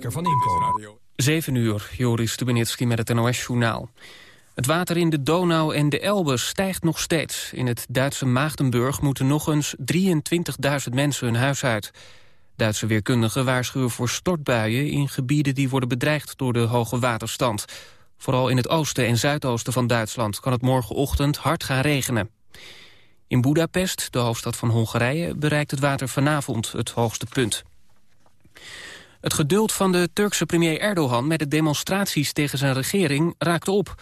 van inkomen. 7 uur, Joris Stubenitski met het NOS-journaal. Het water in de Donau en de Elbe stijgt nog steeds. In het Duitse Maagdenburg moeten nog eens 23.000 mensen hun huis uit. Duitse weerkundigen waarschuwen voor stortbuien... in gebieden die worden bedreigd door de hoge waterstand. Vooral in het oosten en zuidoosten van Duitsland... kan het morgenochtend hard gaan regenen. In Budapest, de hoofdstad van Hongarije... bereikt het water vanavond het hoogste punt. Het geduld van de Turkse premier Erdogan met de demonstraties tegen zijn regering raakt op.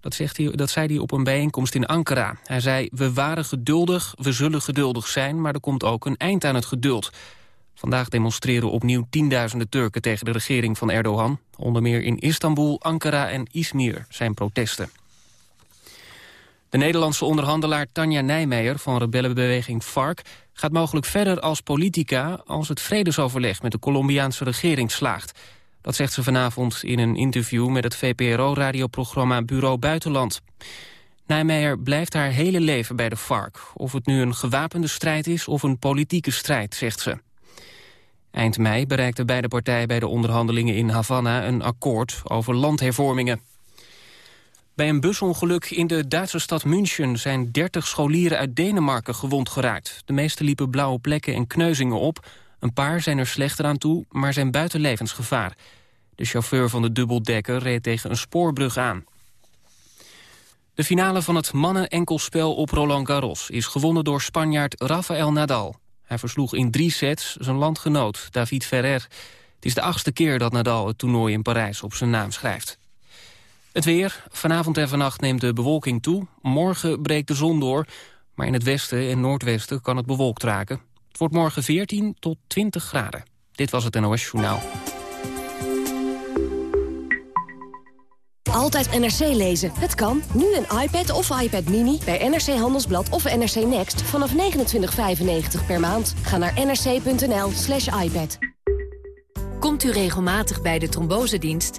Dat, zegt hij, dat zei hij op een bijeenkomst in Ankara. Hij zei, we waren geduldig, we zullen geduldig zijn, maar er komt ook een eind aan het geduld. Vandaag demonstreren opnieuw tienduizenden Turken tegen de regering van Erdogan. Onder meer in Istanbul, Ankara en Izmir zijn protesten. De Nederlandse onderhandelaar Tanja Nijmeijer van rebellenbeweging FARC gaat mogelijk verder als politica als het vredesoverleg met de Colombiaanse regering slaagt. Dat zegt ze vanavond in een interview met het VPRO-radioprogramma Bureau Buitenland. Nijmeijer blijft haar hele leven bij de FARC. Of het nu een gewapende strijd is of een politieke strijd, zegt ze. Eind mei bereikten beide partijen bij de onderhandelingen in Havana een akkoord over landhervormingen. Bij een busongeluk in de Duitse stad München zijn 30 scholieren uit Denemarken gewond geraakt. De meeste liepen blauwe plekken en kneuzingen op. Een paar zijn er slechter aan toe, maar zijn buiten levensgevaar. De chauffeur van de dubbeldekker reed tegen een spoorbrug aan. De finale van het mannen-enkelspel op Roland Garros is gewonnen door Spanjaard Rafael Nadal. Hij versloeg in drie sets zijn landgenoot David Ferrer. Het is de achtste keer dat Nadal het toernooi in Parijs op zijn naam schrijft. Het weer. Vanavond en vannacht neemt de bewolking toe. Morgen breekt de zon door. Maar in het westen en noordwesten kan het bewolkt raken. Het wordt morgen 14 tot 20 graden. Dit was het NOS Journaal. Altijd NRC lezen. Het kan. Nu een iPad of iPad Mini bij NRC Handelsblad of NRC Next vanaf 29,95 per maand. Ga naar nrc.nl slash iPad. Komt u regelmatig bij de trombosedienst?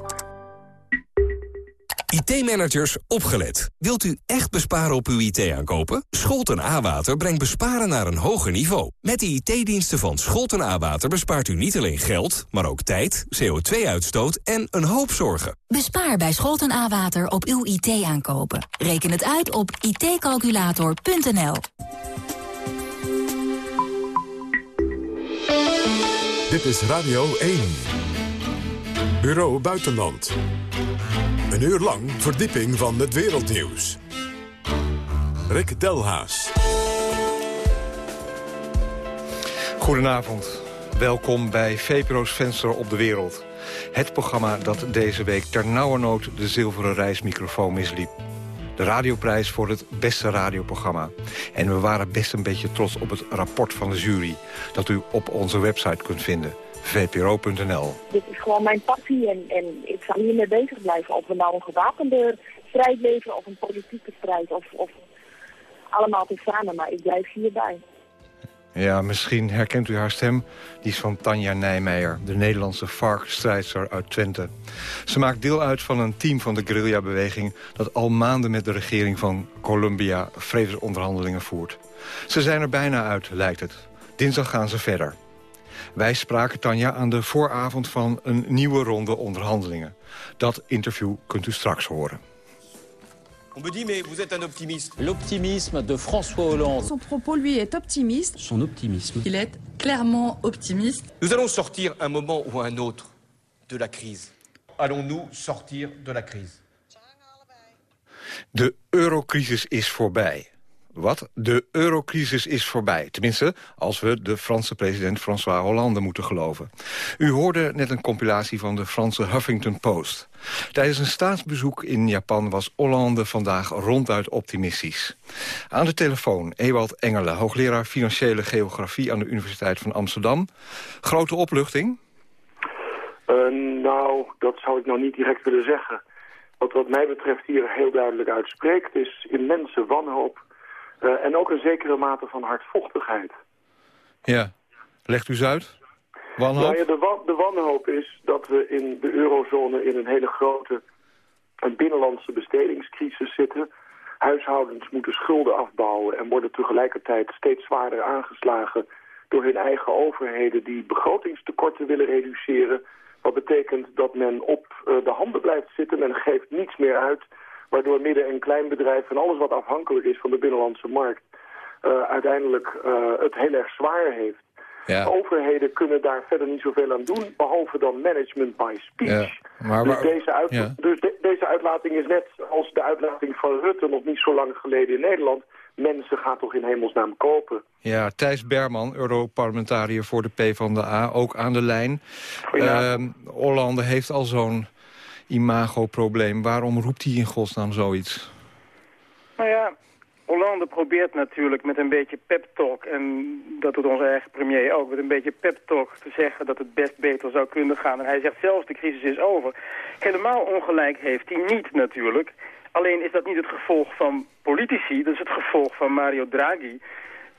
IT-managers, opgelet. Wilt u echt besparen op uw IT-aankopen? Scholten A-Water brengt besparen naar een hoger niveau. Met de IT-diensten van Scholten A-Water bespaart u niet alleen geld... maar ook tijd, CO2-uitstoot en een hoop zorgen. Bespaar bij Scholten A-Water op uw IT-aankopen. Reken het uit op itcalculator.nl. Dit is Radio 1. Bureau Buitenland. Een uur lang verdieping van het wereldnieuws. Rick Delhaas. Goedenavond. Welkom bij VPRO's Venster op de Wereld. Het programma dat deze week ter nood de zilveren reismicrofoon misliep. De radioprijs voor het beste radioprogramma. En we waren best een beetje trots op het rapport van de jury... dat u op onze website kunt vinden vpro.nl. Dit is gewoon mijn passie en, en ik zal hiermee bezig blijven. Of we nou een gewapende strijd leveren of een politieke strijd of, of allemaal tezamen, maar ik blijf hierbij. Ja, misschien herkent u haar stem. Die is van Tanja Nijmeijer, de Nederlandse FARC-strijdster uit Twente. Ze maakt deel uit van een team van de guerrilla-beweging... dat al maanden met de regering van Colombia vredesonderhandelingen voert. Ze zijn er bijna uit, lijkt het. Dinsdag gaan ze verder. Wij spraken Tanja aan de vooravond van een nieuwe ronde onderhandelingen. Dat interview kunt u straks horen. On me dit, mais vous êtes un optimiste. L'optimisme de François Hollande. Son propos, lui, est optimiste. Son optimisme. Il est clairement optimiste. Nous allons sortir un moment ou un autre de la crise. Allons-nous sortir de la crise De eurocrisis is voorbij. Wat? De eurocrisis is voorbij. Tenminste, als we de Franse president François Hollande moeten geloven. U hoorde net een compilatie van de Franse Huffington Post. Tijdens een staatsbezoek in Japan was Hollande vandaag ronduit optimistisch. Aan de telefoon Ewald Engelen, hoogleraar Financiële Geografie... aan de Universiteit van Amsterdam. Grote opluchting? Uh, nou, dat zou ik nou niet direct willen zeggen. Wat wat mij betreft hier heel duidelijk uitspreekt... is immense wanhoop uh, en ook een zekere mate van hardvochtigheid. Ja, legt u eens uit? Wanhoop? Nou ja, de, wa de wanhoop is dat we in de eurozone in een hele grote een binnenlandse bestedingscrisis zitten. Huishoudens moeten schulden afbouwen en worden tegelijkertijd steeds zwaarder aangeslagen door hun eigen overheden die begrotingstekorten willen reduceren. Wat betekent dat men op uh, de handen blijft zitten, men geeft niets meer uit, waardoor midden- en kleinbedrijven en alles wat afhankelijk is van de binnenlandse markt uh, uiteindelijk uh, het heel erg zwaar heeft. Ja. Overheden kunnen daar verder niet zoveel aan doen, behalve dan management by speech. Ja, maar, dus deze, uit, ja. dus de- deze uitlating is net als de uitlating van Rutte nog niet zo lang geleden in Nederland. Mensen gaan toch in hemelsnaam kopen. Ja, Thijs Berman, Europarlementariër voor de PvdA, ook aan de lijn. Ehm Hollande heeft al zo'n imagoprobleem. Waarom roept hij in godsnaam zoiets? Nou ja, Hollande probeert natuurlijk met een beetje pep-talk... en dat doet onze eigen premier ook, met een beetje pep-talk te zeggen... dat het best beter zou kunnen gaan. En hij zegt zelfs, de crisis is over. Helemaal ongelijk heeft hij niet natuurlijk. Alleen is dat niet het gevolg van politici, dat is het gevolg van Mario Draghi...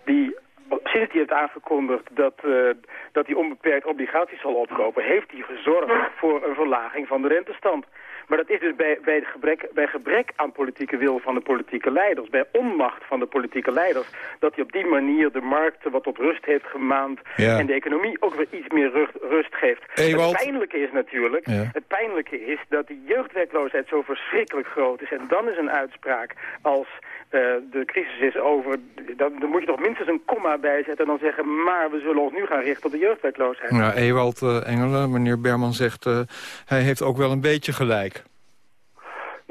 die sinds hij heeft aangekondigd dat, eh, dat hij onbeperkt obligaties zal opkopen... heeft hij gezorgd voor een verlaging van de rentestand. Maar dat is dus bij, bij, het gebrek, bij gebrek aan politieke wil van de politieke leiders... bij onmacht van de politieke leiders... dat hij op die manier de markten wat tot rust heeft gemaand... Ja. en de economie ook weer iets meer rust, rust geeft. Ewald. Het pijnlijke is natuurlijk... Ja. Het pijnlijke is dat die jeugdwerkloosheid zo verschrikkelijk groot is. En dan is een uitspraak als eh, de crisis is over... Dan, dan moet je toch minstens een komma bijzetten en dan zeggen... maar we zullen ons nu gaan richten op de jeugdwerkloosheid. Ja, Ewald eh, Engelen, meneer Berman zegt... eh, hij heeft ook wel een beetje gelijk.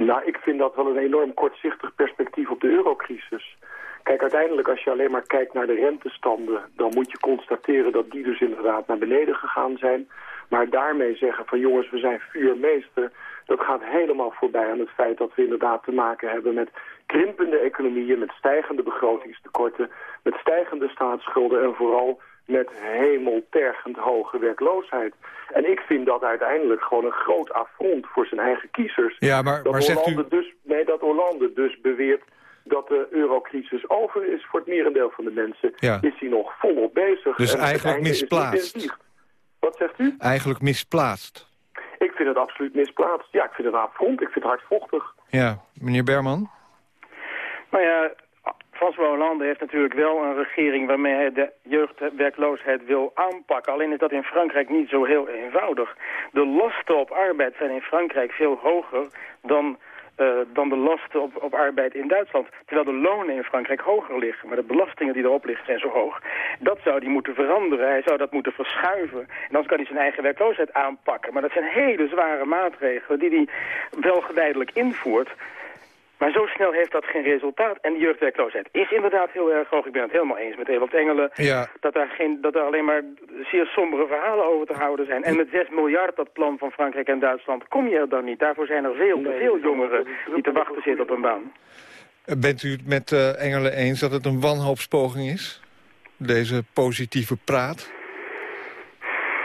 Nou, ik vind dat wel een enorm kortzichtig perspectief op de eurocrisis. Kijk, uiteindelijk als je alleen maar kijkt naar de rentestanden... dan moet je constateren dat die dus inderdaad naar beneden gegaan zijn. Maar daarmee zeggen van jongens, we zijn vuurmeester... dat gaat helemaal voorbij aan het feit dat we inderdaad te maken hebben met krimpende economieën... met stijgende begrotingstekorten, met stijgende staatsschulden... en vooral met hemeltergend hoge werkloosheid. En ik vind dat uiteindelijk gewoon een groot affront voor zijn eigen kiezers. Ja, maar, dat maar zegt u... Hollande dus, nee, dat Hollande dus beweert dat de eurocrisis over is voor het merendeel van de mensen, Ja. is hij nog volop bezig. Dus En eigenlijk misplaatst. Wat zegt u? Eigenlijk misplaatst. Ik vind het absoluut misplaatst. Ja, ik vind het een affront. Ik vind het hardvochtig. Ja, meneer Berman? Nou ja, François Hollande heeft natuurlijk wel een regering waarmee hij de jeugdwerkloosheid wil aanpakken. Alleen is dat in Frankrijk niet zo heel eenvoudig. De lasten op arbeid zijn in Frankrijk veel hoger dan, eh, dan de lasten op, op arbeid in Duitsland. Terwijl de lonen in Frankrijk hoger liggen, maar de belastingen die erop liggen zijn zo hoog. Dat zou hij moeten veranderen, hij zou dat moeten verschuiven. En dan kan hij zijn eigen werkloosheid aanpakken. Maar dat zijn hele zware maatregelen die hij wel geleidelijk invoert. Maar zo snel heeft dat geen resultaat. En de jeugdwerkloosheid is inderdaad heel erg hoog. Ik ben het helemaal eens met Ewald Engelen. Ja. Dat, daar geen, dat er alleen maar zeer sombere verhalen over te houden zijn. En met 6 miljard, dat plan van Frankrijk en Duitsland, kom je er dan niet. Daarvoor zijn er veel veel jongeren die te wachten zitten op een baan. Bent u het met eh, Engelen eens dat het een wanhoopspoging is? Deze positieve praat?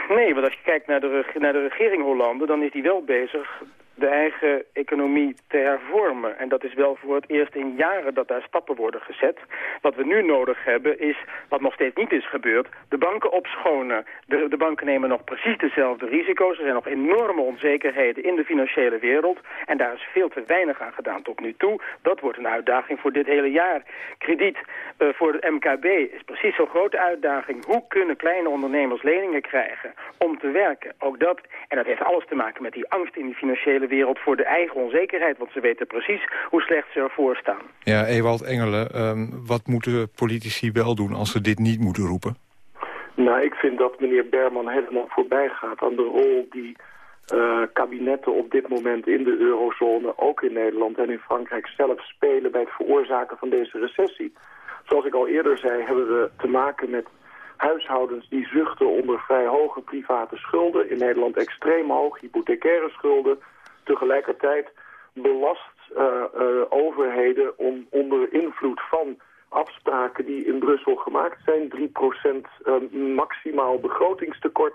Nee, want als je kijkt naar de, reg- naar de regering Hollande, dan is die wel bezig de eigen economie te hervormen. En dat is wel voor het eerst in jaren dat daar stappen worden gezet. Wat we nu nodig hebben is, wat nog steeds niet is gebeurd, de banken opschonen. De, de banken nemen nog precies dezelfde risico's. Er zijn nog enorme onzekerheden in de financiële wereld. En daar is veel te weinig aan gedaan tot nu toe. Dat wordt een uitdaging voor dit hele jaar. Krediet eh, voor de MKB is precies zo'n grote uitdaging. Hoe kunnen kleine ondernemers leningen krijgen om te werken? Ook dat, en dat heeft alles te maken met die angst in die financiële wereld voor de eigen onzekerheid. Want ze weten precies hoe slecht ze ervoor staan. Ja, Ewald Engelen, ehm, wat moeten politici wel doen als ze dit niet moeten roepen? Nou, ik vind dat meneer Berman helemaal voorbij gaat aan de rol die eh, kabinetten op dit moment in de eurozone, ook in Nederland en in Frankrijk zelf spelen bij het veroorzaken van deze recessie. Zoals ik al eerder zei, hebben we te maken met huishoudens die zuchten onder vrij hoge private schulden. In Nederland extreem hoog, hypothecaire schulden. Tegelijkertijd belast eh, eh, overheden om onder invloed van afspraken die in Brussel gemaakt zijn, 3% eh, maximaal begrotingstekort,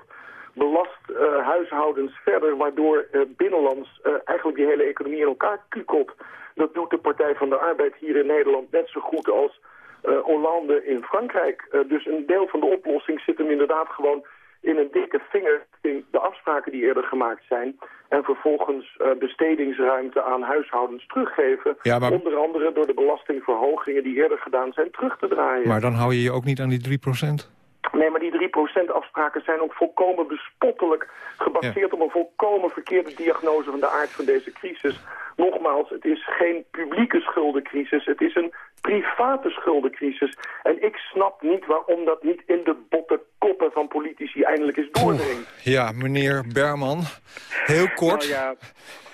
belast huishoudens verder, waardoor binnenlands eigenlijk die hele economie in elkaar kukelt. Dat doet de Partij van de Arbeid hier in Nederland net zo goed als Hollande in Frankrijk. Dus een deel van de oplossing zit hem inderdaad gewoon in een dikke vinger de afspraken die eerder gemaakt zijn... en vervolgens uh, bestedingsruimte aan huishoudens teruggeven. Ja, maar... Onder andere door de belastingverhogingen die eerder gedaan zijn terug te draaien. Maar dan hou je je ook niet aan die 3% Nee, maar die 3% afspraken zijn ook volkomen bespottelijk gebaseerd op een volkomen verkeerde diagnose van de aard van deze crisis. Nogmaals, het is geen publieke schuldencrisis, het is een private schuldencrisis. En ik snap niet waarom dat niet in de botte koppen van politici eindelijk is doordringt. Ja, meneer Berman, heel kort. Nou ja,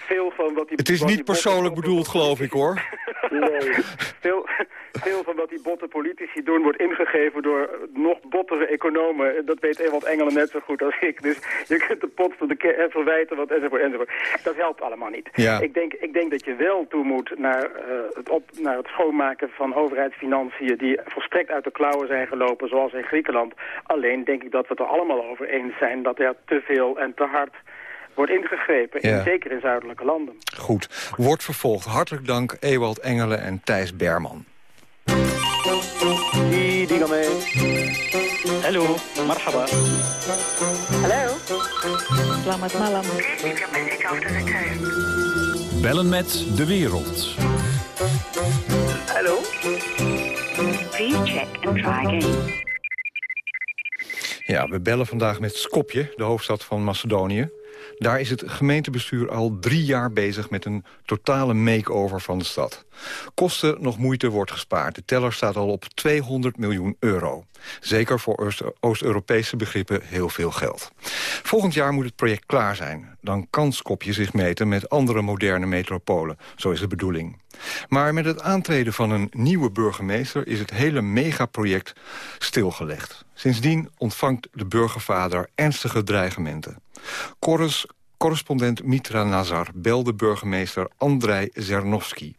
veel van wat die... Het is niet persoonlijk bedoeld, geloof ik, hoor. Nee, veel, veel van wat die botte politici doen wordt ingegeven door nog bottere economen. Dat weet Ewald Engelen net zo goed als ik. Dus je kunt de pot van de en verwijten, wat enzovoort, enzovoort. Dat helpt allemaal niet. Ja. Ik, denk, ik denk dat je wel toe moet naar, uh, het op, naar het schoonmaken van overheidsfinanciën... die volstrekt uit de klauwen zijn gelopen, zoals in Griekenland. Alleen denk ik dat we het er allemaal over eens zijn dat er te veel en te hard wordt ingegrepen, in, zeker in zuidelijke landen. Goed, wordt vervolgd. Hartelijk dank Ewald Engelen en Thijs Berman. Dígame. Hallo, marhaba. Hallo. Selamat malam. Bellen met de wereld. Hallo. Please check and try again. Ja, we bellen vandaag met Skopje, de hoofdstad van Macedonië. Daar is het gemeentebestuur al drie jaar bezig met een totale make-over van de stad. Kosten nog moeite wordt gespaard. De teller staat al op 200 miljoen euro. Zeker voor Oost-Europese begrippen heel veel geld. Volgend jaar moet het project klaar zijn. Dan kan Skopje zich meten met andere moderne metropolen. Zo is de bedoeling. Maar met het aantreden van een nieuwe burgemeester... is het hele megaproject stilgelegd. Sindsdien ontvangt de burgervader ernstige dreigementen. Corus correspondent Mitra Nazar belde burgemeester Andrei Zernovski...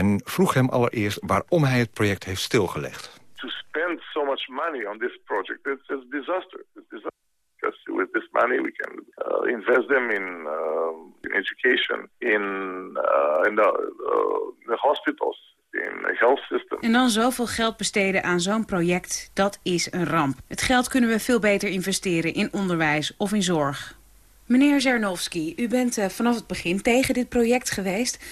en vroeg hem allereerst waarom hij het project heeft stilgelegd. To spend so much money on this project, it's, a disaster. It's disaster. Because with this money we can uh, invest them in, uh, in education, in, uh, in the, uh, the hospitals, in health system. En dan zoveel geld besteden aan zo'n project, dat is een ramp. Het geld kunnen we veel beter investeren in onderwijs of in zorg. Meneer Zernowski, u bent uh, vanaf het begin tegen dit project geweest.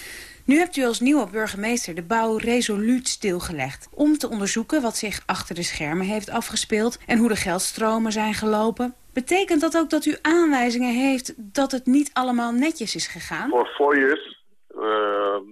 Nu hebt u als nieuwe burgemeester de bouw resoluut stilgelegd... om te onderzoeken wat zich achter de schermen heeft afgespeeld... en hoe de geldstromen zijn gelopen. Betekent dat ook dat u aanwijzingen heeft dat het niet allemaal netjes is gegaan? For four years,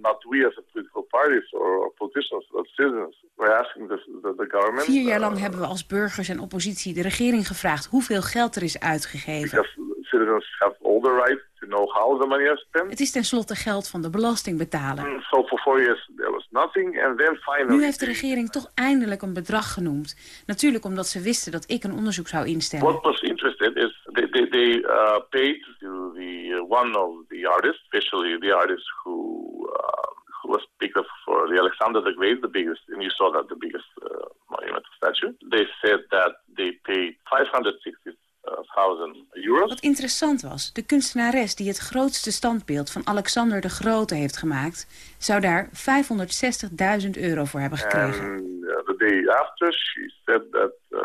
not we as a political parties or politicians, but citizens, we're asking the, the, the government... Vier jaar lang uh, hebben we als burgers en oppositie de regering gevraagd hoeveel geld er is uitgegeven. Because citizens have all the right to know how the money is spent. Het is tenslotte geld van de belastingbetaler. Mm, so for four years there was nothing and then finally... Nu heeft de regering toch eindelijk een bedrag genoemd. Natuurlijk omdat ze wisten dat ik een onderzoek zou instellen. What was interested is they, they, they uh, paid to the uh, one of the artists, especially the artist who uh, who was picked up for the Alexander the Great, the biggest, and you saw that the biggest uh, monumental statue. They said that they paid 560 wat interessant was, de kunstenares die het grootste standbeeld van Alexander de Grote heeft gemaakt, zou daar 560.000 euro voor hebben gekregen. And uh, the day after she said that uh,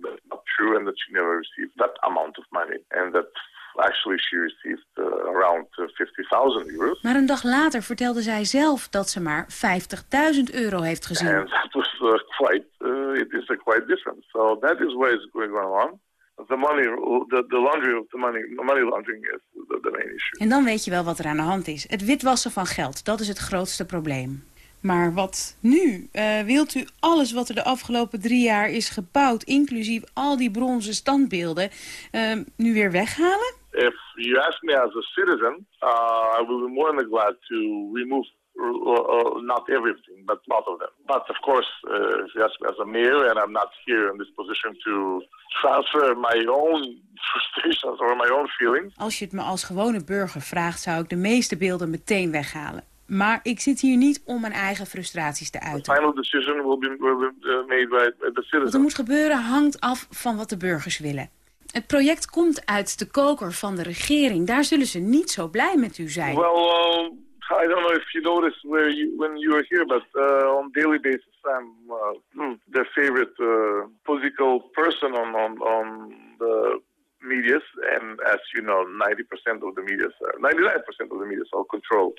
that's not true and that she never received that amount of money and that actually she received uh, around 50.000 uh, euros. Maar een dag later vertelde zij zelf dat ze maar 50.000 euro heeft gezien. And that was uh, quite, uh, it is quite different. So that is what is going on the money, the, the laundry of the money, money laundering is the, the main issue. En dan weet je wel wat er aan de hand is. Het witwassen van geld, dat is het grootste probleem. Maar wat nu? Uh, wilt u alles wat er de afgelopen drie jaar is gebouwd... inclusief al die bronzen standbeelden, uh, nu weer weghalen? If you ask me as a citizen, uh, I will be more than glad to remove uh, not everything, but a lot of them. But of course, uh, as, as a mayor, and I'm not here in this position to transfer my own frustrations or my own feelings. Als je het me als gewone burger vraagt, zou ik de meeste beelden meteen weghalen. Maar ik zit hier niet om mijn eigen frustraties te uiten. The final decision will be, will be uh, made by the. Wat er moet gebeuren hangt af van wat de burgers willen. Het project komt uit de koker van de regering. Daar zullen ze niet zo blij met u zijn. Well, uh, I don't know if you noticed where you, when you were here, but uh, on daily basis, I'm uh, hmm, their favorite uh, political person on, on, on the medias, and as you know, 90% of the medias, uh, 99% of the medias are controlled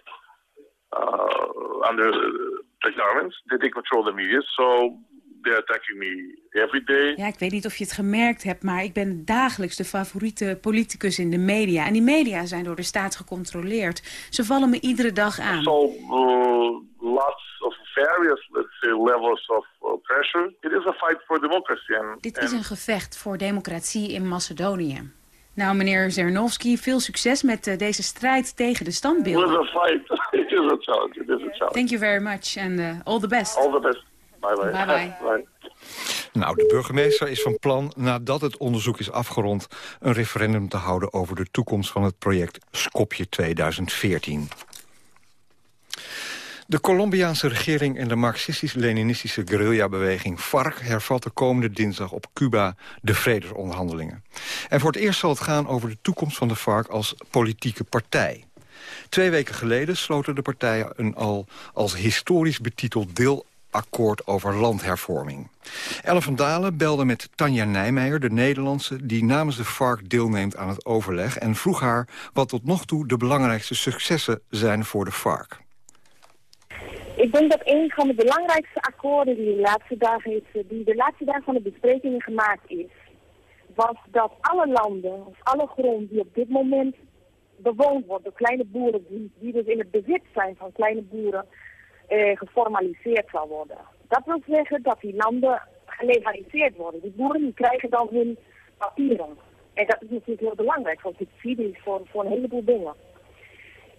uh, under the governments. They, they control the media, so they're attacking me every day. Ja, ik weet niet of je het gemerkt hebt, maar ik ben dagelijks de favoriete politicus in de media. En die media zijn door de staat gecontroleerd. Ze vallen me iedere dag aan. So, uh, lots of various, let's say, levels of uh, pressure. It is a fight for democracy. And, Dit is een gevecht voor democratie in Macedonië. Nou, meneer Zernovski, veel succes met uh, deze strijd tegen de standbeelden. It is a fight. It is a challenge. It is a challenge. Thank you very much and uh, all the best. All the best. Bye bye. Bye bye. bye. Nou, de burgemeester is van plan, nadat het onderzoek is afgerond... een referendum te houden over de toekomst van het project Skopje 2014. De Colombiaanse regering en de marxistisch-leninistische guerrillabeweging FARC hervatten komende dinsdag op Cuba de vredesonderhandelingen. En voor het eerst zal het gaan over de toekomst van de FARC als politieke partij. Twee weken geleden sloten de partijen een al als historisch betiteld deelakkoord over landhervorming. Elle van Dalen belde met Tanja Nijmeijer, de Nederlandse... die namens de FARC deelneemt aan het overleg... en vroeg haar wat tot nog toe de belangrijkste successen zijn voor de FARC. Ik denk dat een van de belangrijkste akkoorden die de laatste dagen, is, die de laatste dagen van de besprekingen gemaakt is, was dat alle landen, of alle grond die op dit moment bewoond wordt door kleine boeren, die dus in het bezit zijn van kleine boeren, eh, geformaliseerd zal worden. Dat wil zeggen dat die landen gelegaliseerd worden. Die boeren die krijgen dan hun papieren. En dat is natuurlijk heel belangrijk, want subsidies voor, voor een heleboel dingen.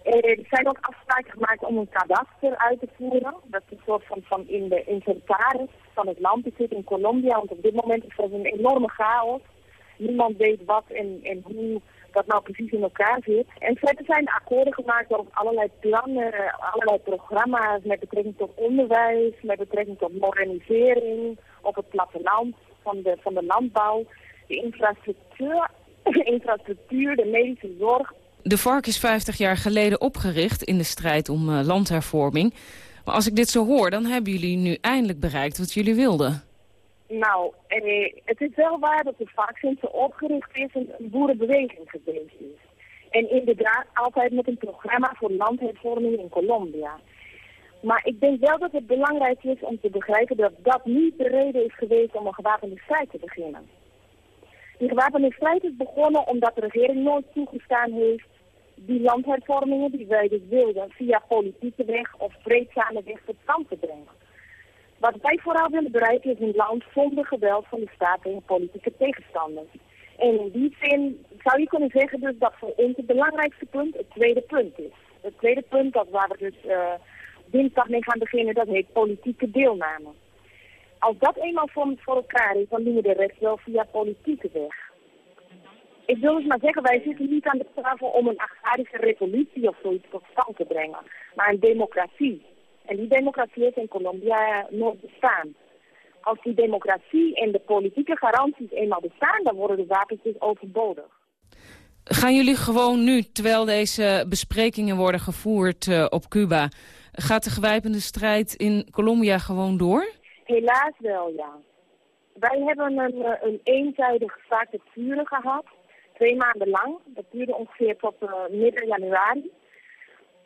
Eh, er zijn ook afspraken gemaakt om een kadaster uit te voeren. Dat is een soort van, van in de inventaris van het land. Die zit in Colombia, want op dit moment is er een enorme chaos. Niemand weet wat en, en hoe dat nou precies in elkaar zit. En verder zijn akkoorden gemaakt over allerlei plannen, allerlei programma's met betrekking tot onderwijs, met betrekking tot modernisering op het platteland van de, van de landbouw, de infrastructuur, de infrastructuur, de medische zorg, de FARC is 50 jaar geleden opgericht in de strijd om uh, landhervorming. Maar als ik dit zo hoor, dan hebben jullie nu eindelijk bereikt wat jullie wilden. Nou, eh, het is wel waar dat de ze opgericht is een, een boerenbeweging geweest is. En inderdaad altijd met een programma voor landhervorming in Colombia. Maar ik denk wel dat het belangrijk is om te begrijpen dat dat niet de reden is geweest om een gewapende strijd te beginnen. Die gewapende strijd is begonnen omdat de regering nooit toegestaan heeft die landhervormingen die wij dus wilden via politieke weg of vreedzame weg tot stand te brengen. Wat wij vooral willen bereiken is een land zonder geweld van de staat en politieke tegenstanders. En in die zin zou je kunnen zeggen dus dat voor ons het belangrijkste punt het tweede punt is. Het tweede punt dat waar we dus uh, dinsdag mee gaan beginnen, dat heet politieke deelname. Als dat eenmaal voor, voor elkaar is, dan doen we de rest wel via politieke weg. Ik wil dus maar zeggen, wij zitten niet aan de tafel om een agrarische revolutie of zoiets tot stand te brengen, maar een democratie. En die democratie heeft in Colombia nooit bestaan. Als die democratie en de politieke garanties eenmaal bestaan, dan worden de wapens dus overbodig. Gaan jullie gewoon nu, terwijl deze besprekingen worden gevoerd uh, op Cuba... gaat de gewapende strijd in Colombia gewoon door? Helaas wel, ja. Wij hebben een, een eenzijdig staakt het vuren gehad twee maanden lang. Dat duurde ongeveer tot uh, midden januari.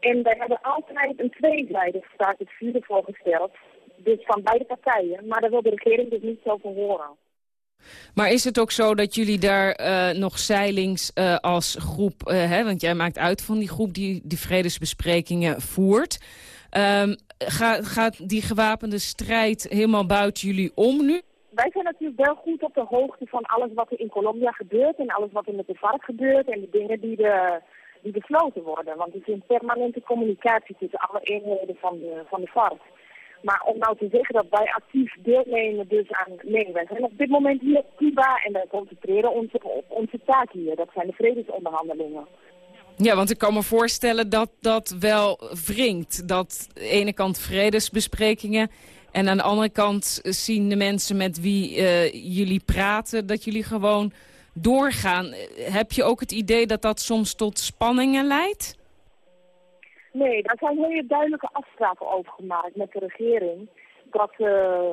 En wij hebben altijd een tweezijdig staakt het vuur voorgesteld. Dus van beide partijen. Maar daar wil de regering dus niet zo van horen. Maar is het ook zo dat jullie daar uh, nog zeilings uh, als groep... Uh, hè, want jij maakt uit van die groep die die vredesbesprekingen voert. Um, gaat, gaat die gewapende strijd helemaal buiten jullie om nu? wij zijn natuurlijk wel goed op de hoogte van alles wat er in Colombia gebeurt en alles wat er met de vark gebeurt en de dingen die, de, die besloten worden. Want er is een permanente communicatie tussen alle eenheden van de, van de vark. Maar om nou te zeggen dat wij actief deelnemen dus aan... Nee, wij zijn op dit moment hier op Cuba en wij concentreren ons op onze taak hier. Dat zijn de vredesonderhandelingen. Ja, want ik kan me voorstellen dat dat wel wringt. Dat de ene kant vredesbesprekingen en aan de andere kant zien de mensen met wie uh, jullie praten... dat jullie gewoon doorgaan. Heb je ook het idee dat dat soms tot spanningen leidt? Nee, daar zijn hele duidelijke afspraken over gemaakt met de regering. Dat uh,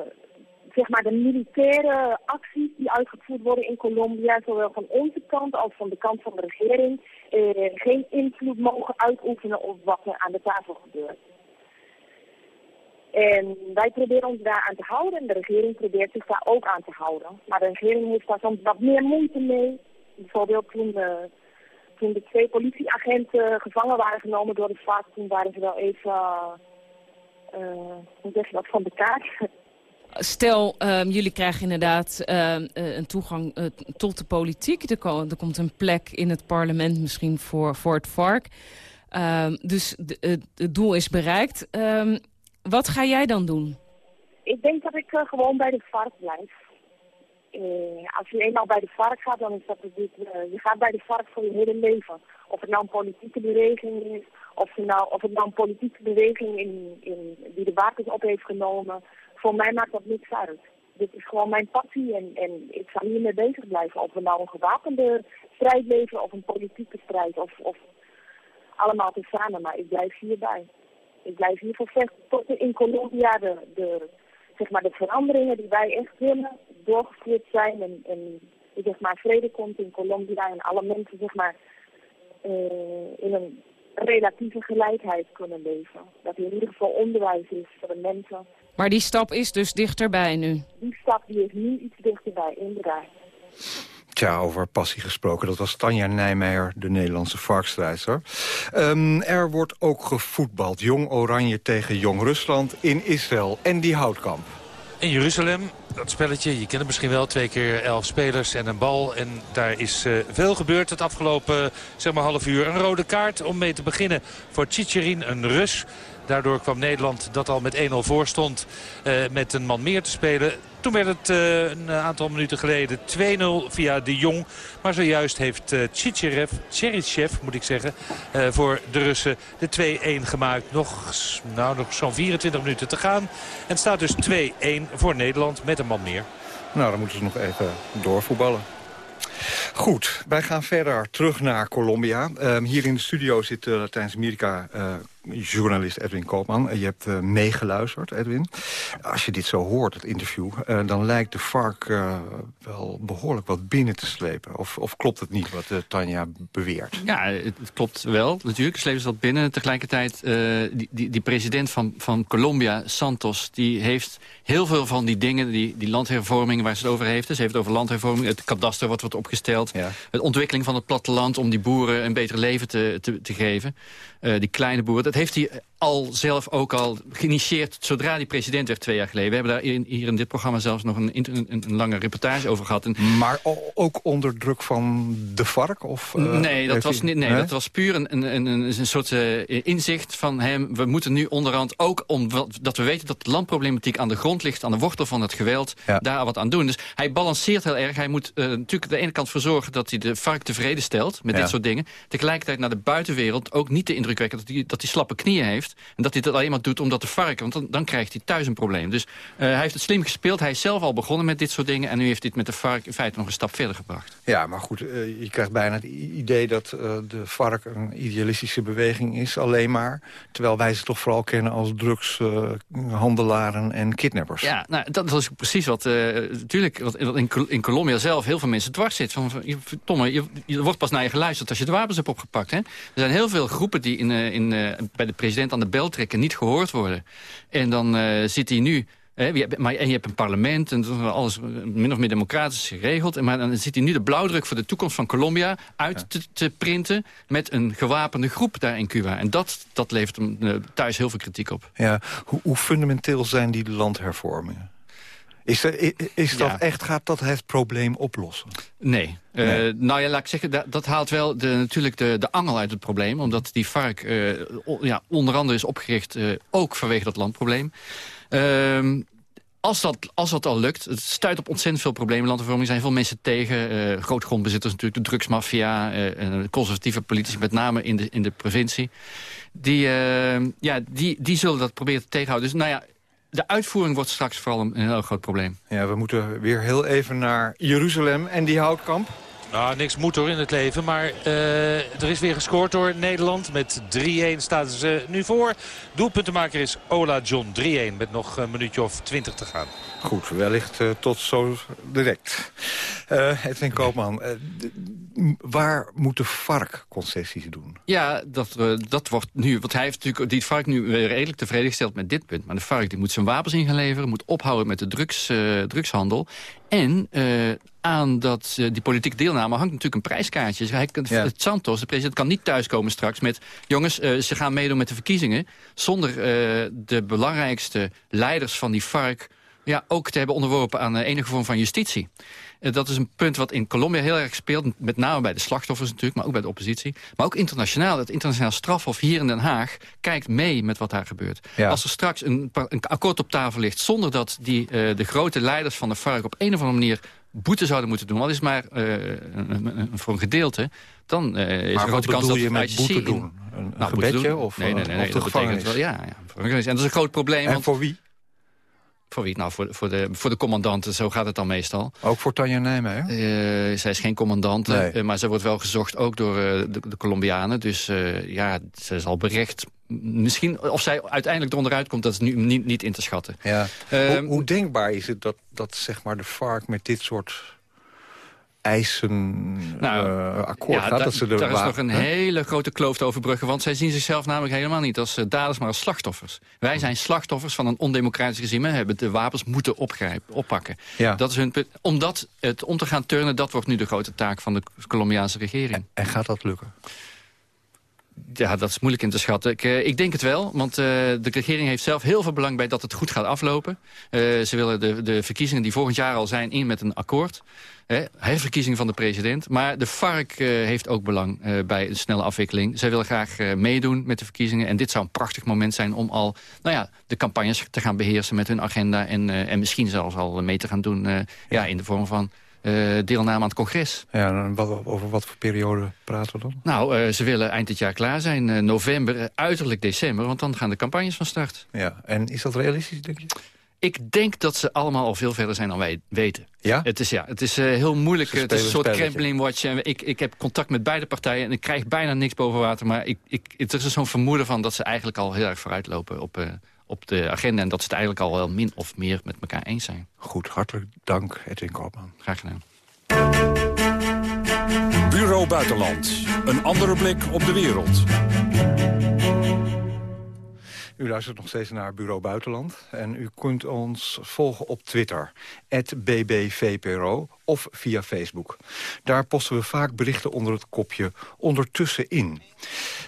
zeg maar de militaire acties die uitgevoerd worden in Colombia, zowel van onze kant als van de kant van de regering, eh, geen invloed mogen uitoefenen op wat er aan de tafel gebeurt. En wij proberen ons daar aan te houden en de regering probeert zich daar ook aan te houden. Maar de regering heeft daar soms wat meer moeite mee. Bijvoorbeeld toen de, de twee politieagenten gevangen waren genomen door de FARC, toen waren ze wel even, uh, hoe zeg je van de kaart. Stel, um, jullie krijgen inderdaad um, een toegang tot de politiek. Er, ko komt een plek in het parlement misschien voor, voor het vark. Um, dus het doel is bereikt. Wat ga jij dan doen? Ik denk dat ik uh, gewoon bij de vark blijf. Uh, als je eenmaal bij de vark gaat, dan is dat natuurlijk... je gaat bij de vark voor je hele leven. Of het nou een politieke beweging is, of, nou, of het nou een politieke beweging in, in, die de wapens op heeft genomen voor mij maakt dat niks uit. Dit is gewoon mijn passie en, en ik zal hiermee bezig blijven. Of we nou een gewapende strijd leven of een politieke strijd of, of allemaal tezamen. Maar ik blijf hierbij. Ik blijf hier vechten tot in Colombia de, de, zeg maar de veranderingen die wij echt willen doorgevoerd zijn. En, en zeg maar vrede komt in Colombia en alle mensen zeg maar uh, in een relatieve gelijkheid kunnen leven. Dat er in ieder geval onderwijs is voor de mensen. Maar die stap is dus dichterbij nu? Die stap die is nu iets dichterbij, inderdaad. Tja, over passie gesproken. Dat was Tanja Nijmeijer, de Nederlandse varkstrijdster. Um, er wordt ook gevoetbald. Jong Oranje tegen Jong Rusland in Israël. En die houtkamp. In Jeruzalem, dat spelletje, je kent het misschien wel. Twee keer elf spelers en een bal. En daar is uh, veel gebeurd het afgelopen zeg maar, half uur. Een rode kaart om mee te beginnen voor Chicherin, een Rus. Daardoor kwam Nederland dat al met 1-0 voor stond uh, met een man meer te spelen. Toen werd het uh, een aantal minuten geleden 2-0 via de Jong. Maar zojuist heeft uh, Chicherev, Cherichev moet ik zeggen, uh, voor de Russen de 2-1 gemaakt. Nog, nou, nog zo'n 24 minuten te gaan. En het staat dus 2-1 voor Nederland met een man meer. Nou, dan moeten ze nog even doorvoetballen. Goed, wij gaan verder terug naar Colombia. Um, hier in de studio zit Latijns-Amerika journalist Edwin Koopman. Je hebt uh, meegeluisterd, Edwin. Als je dit zo hoort, het interview... Uh, dan lijkt de vark uh, wel behoorlijk wat binnen te slepen. Of, of klopt het niet wat Tanja beweert? Ja, het, het, klopt wel. Natuurlijk slepen ze wat binnen. Tegelijkertijd, die, die, die, president van, van Colombia, Santos... die heeft heel veel van die dingen, die, die landhervorming waar ze het over heeft. Ze heeft het over landhervorming, het kadaster wat wordt opgesteld... Ja. de ontwikkeling van het platteland om die boeren een beter leven te, te, te geven. die kleine boeren, heeft hij al zelf ook al geïnitieerd zodra die president werd twee jaar geleden. We hebben daar in, hier in dit programma zelfs nog een, een, een lange reportage over gehad. En maar ook onder druk van de vark? Of, uh, nee, dat was, niet, nee, dat was puur een, een, een, een soort uh, inzicht van hem. We moeten nu onderhand ook, omdat we weten dat de landproblematiek aan de grond ligt, aan de wortel van het geweld, ja. daar wat aan doen. Dus hij balanceert heel erg. Hij moet uh, natuurlijk de ene kant voor zorgen dat hij de vark tevreden stelt met ja. dit soort dingen. Tegelijkertijd naar de buitenwereld ook niet de indruk wekken dat hij, dat hij slappe knieën heeft. En dat hij dat alleen maar doet omdat de varken, want dan, dan krijgt hij thuis een probleem. Dus uh, hij heeft het slim gespeeld. Hij is zelf al begonnen met dit soort dingen. En nu heeft hij het met de vark in feite nog een stap verder gebracht. Ja, maar goed, uh, je krijgt bijna het idee dat uh, de vark een idealistische beweging is. Alleen maar. Terwijl wij ze toch vooral kennen als drugshandelaren en kidnappers. Ja, nou, dat, dat is precies wat natuurlijk wat in, in Colombia zelf heel veel mensen dwars zit. Van, van, Tomme, je, je wordt pas naar je geluisterd als je de wapens hebt opgepakt. Hè? Er zijn heel veel groepen die in, in, bij de president aan de bel trekken, niet gehoord worden. En dan uh, zit hij nu... Hè, maar, en je hebt een parlement en alles min of meer democratisch geregeld. Maar dan zit hij nu de blauwdruk voor de toekomst van Colombia uit ja. te, te, printen... met een gewapende groep daar in Cuba. En dat, dat levert hem uh, thuis heel veel kritiek op. Ja, hoe, hoe fundamenteel zijn die landhervormingen? Is, er, is dat ja. echt, gaat dat het probleem oplossen? Nee. nee. Uh, nou ja, laat ik zeggen, dat, dat haalt wel de, natuurlijk de, de angel uit het probleem. Omdat die vark uh, ja, onder andere is opgericht uh, ook vanwege dat landprobleem. Ehm, als dat, als dat al lukt, het stuit op ontzettend veel problemen. Landvervorming zijn veel mensen tegen. Grootgrondbezitters natuurlijk, de drugsmafia, uh, conservatieve politici, met name in de, in de provincie. Die, ja, die, die zullen dat proberen te tegenhouden. Dus nou ja, de uitvoering wordt straks vooral een, heel groot probleem. Ja, we moeten weer heel even naar Jeruzalem en die houtkamp. Nou, niks moet hoor in het leven. Maar uh, er is weer gescoord door Nederland. Met 3-1 staan ze nu voor. Doelpuntenmaker is Ola John. 3-1 met nog een minuutje of 20 te gaan. Goed, wellicht uh, tot zo direct. Uh, Edwin Koopman, uh, waar moet de vark concessies doen? Ja, dat, dat wordt nu... Want hij heeft natuurlijk die vark nu redelijk tevreden gesteld met dit punt. Maar de vark die moet zijn wapens in gaan leveren... moet ophouden met de drugs, drugshandel... En aan dat die politieke deelname hangt natuurlijk een prijskaartje. Hij, ja. Santos, de president, kan niet thuiskomen straks met... jongens, ze gaan meedoen met de verkiezingen... zonder de belangrijkste leiders van die vark ja, ook te hebben onderworpen aan enige vorm van justitie. Uh, dat is een punt wat in Colombia heel erg speelt. Met name bij de slachtoffers natuurlijk, maar ook bij de oppositie. Maar ook internationaal. Het internationaal strafhof hier in Den Haag kijkt mee met wat daar gebeurt. Als er straks een, een, akkoord op tafel ligt... zonder dat die, uh, de grote leiders van de FARC op een of andere manier boete zouden moeten doen... al is maar een, voor een gedeelte... dan is er een grote kans dat je met boete doen? Een, nou, gebedje? Of, nee, nee, nee, nee, dat betekent wel, ja, ja. En dat is een groot probleem. En want, voor wie? Voor wie? Nou, voor, voor, de, voor de commandanten, zo gaat het dan meestal. Ook voor Tanja Nijmeijer? Uh, zij is geen commandant, nee. uh, maar ze wordt wel gezocht ook door uh, de, de, Colombianen. Dus ja, ze zal berecht... Misschien, of zij uiteindelijk eronderuit komt, dat is nu niet, niet in te schatten. Ja. hoe, hoe denkbaar is het dat, dat zeg maar, de FARC met dit soort eisen nou, uh, akkoord ja, gaat. Dat ze daar is nog een hele grote kloof te overbruggen. Want zij zien zichzelf namelijk helemaal niet als uh, daders, maar als slachtoffers. Wij zijn slachtoffers van een ondemocratisch regime. Hebben de wapens moeten opgrijpen, oppakken. Ja. Dat is hun punt. Omdat het om te gaan turnen, dat wordt nu de grote taak van de Colombiaanse regering. En, en gaat dat lukken? Ja, dat is moeilijk in te schatten. Ik, uh, ik denk het wel, want uh, de regering heeft zelf heel veel belang bij dat het goed gaat aflopen. Uh, ze willen de, de verkiezingen die volgend jaar al zijn in met een akkoord. herverkiezing van de president. Maar de FARC heeft ook belang bij een snelle afwikkeling. Zij willen graag meedoen met de verkiezingen. En dit zou een prachtig moment zijn om al nou ja, de campagnes te gaan beheersen met hun agenda. En, en misschien zelfs al mee te gaan doen ja. ja. in de vorm van deelname aan het congres. Ja, wat, over wat voor periode praten we dan? Nou, uh, ze willen eind dit jaar klaar zijn. Uh, november, uiterlijk december, want dan gaan de campagnes van start. Ja, en is dat realistisch, denk je? Ik denk dat ze allemaal al veel verder zijn dan wij weten. Ja? Het is, ja, het is heel moeilijk. Het is een soort Kremlin-watch. Ik, ik heb contact met beide partijen en ik krijg bijna niks boven water. Maar ik, ik, het is zo'n vermoeden van dat ze eigenlijk al heel erg vooruitlopen op op de agenda. En dat ze het eigenlijk al wel min of meer met elkaar eens zijn. Goed, hartelijk dank Edwin Koopman. Graag gedaan. Bureau Buitenland. Een andere blik op de wereld. U luistert nog steeds naar Bureau Buitenland. En u kunt ons volgen op Twitter. @bbvpro of via Facebook. Daar posten we vaak berichten onder het kopje ondertussenin.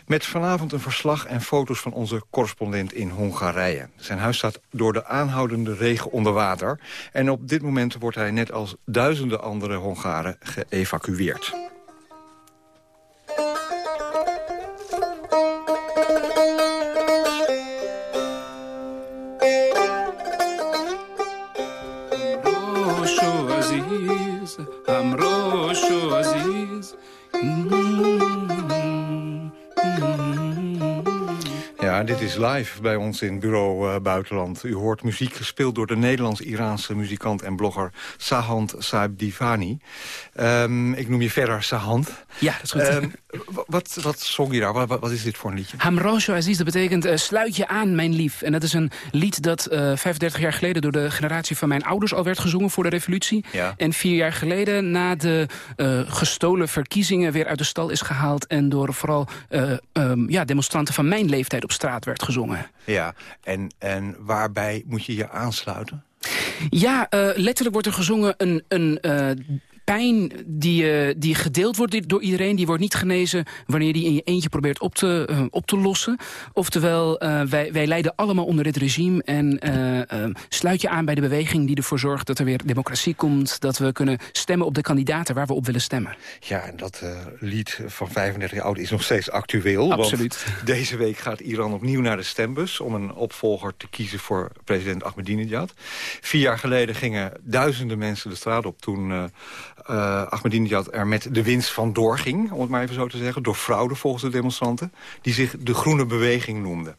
Met vanavond een verslag en foto's van onze correspondent in Hongarije. Zijn huis staat door de aanhoudende regen onder water. En op dit moment wordt hij net als duizenden andere Hongaren geëvacueerd. ҳамрошу азиз ҳамрошу азиз. Dit is live bij ons in Bureau uh, Buitenland. U hoort muziek gespeeld door de Nederlands-Iraanse muzikant en blogger Sahand Saibdivani. Um, ik noem je verder Sahand. Ja, dat is goed. Um, wat, wat zong je daar? Wat, wat, is dit voor een liedje? Hamroosho Aziz, dat betekent uh, sluit je aan, mijn lief. En dat is een lied dat uh, eh, 35 jaar geleden door de generatie van mijn ouders al werd gezongen voor de revolutie. Ja. En vier jaar geleden na de gestolen verkiezingen weer uit de stal is gehaald. En door vooral um, ja, demonstranten van mijn leeftijd op straat werd gezongen. Ja, en, en waarbij moet je je aansluiten? Ja, uh, letterlijk wordt er gezongen een, een uh, pijn die, uh, die gedeeld wordt door iedereen... die wordt niet genezen wanneer die in je eentje probeert op te, uh, op te lossen. Oftewel, uh, wij, wij lijden allemaal onder dit regime... en sluit je aan bij de beweging die ervoor zorgt dat er weer democratie komt... dat we kunnen stemmen op de kandidaten waar we op willen stemmen. Ja, en dat lied van 35 jaar oud is nog steeds actueel. Absoluut. deze week gaat Iran opnieuw naar de stembus... om een opvolger te kiezen voor president Ahmadinejad. Vier jaar geleden gingen duizenden mensen de straat op toen uh, Ahmadinejad er met de winst van doorging... om het maar even zo te zeggen, door fraude volgens de demonstranten... die zich de Groene Beweging noemde.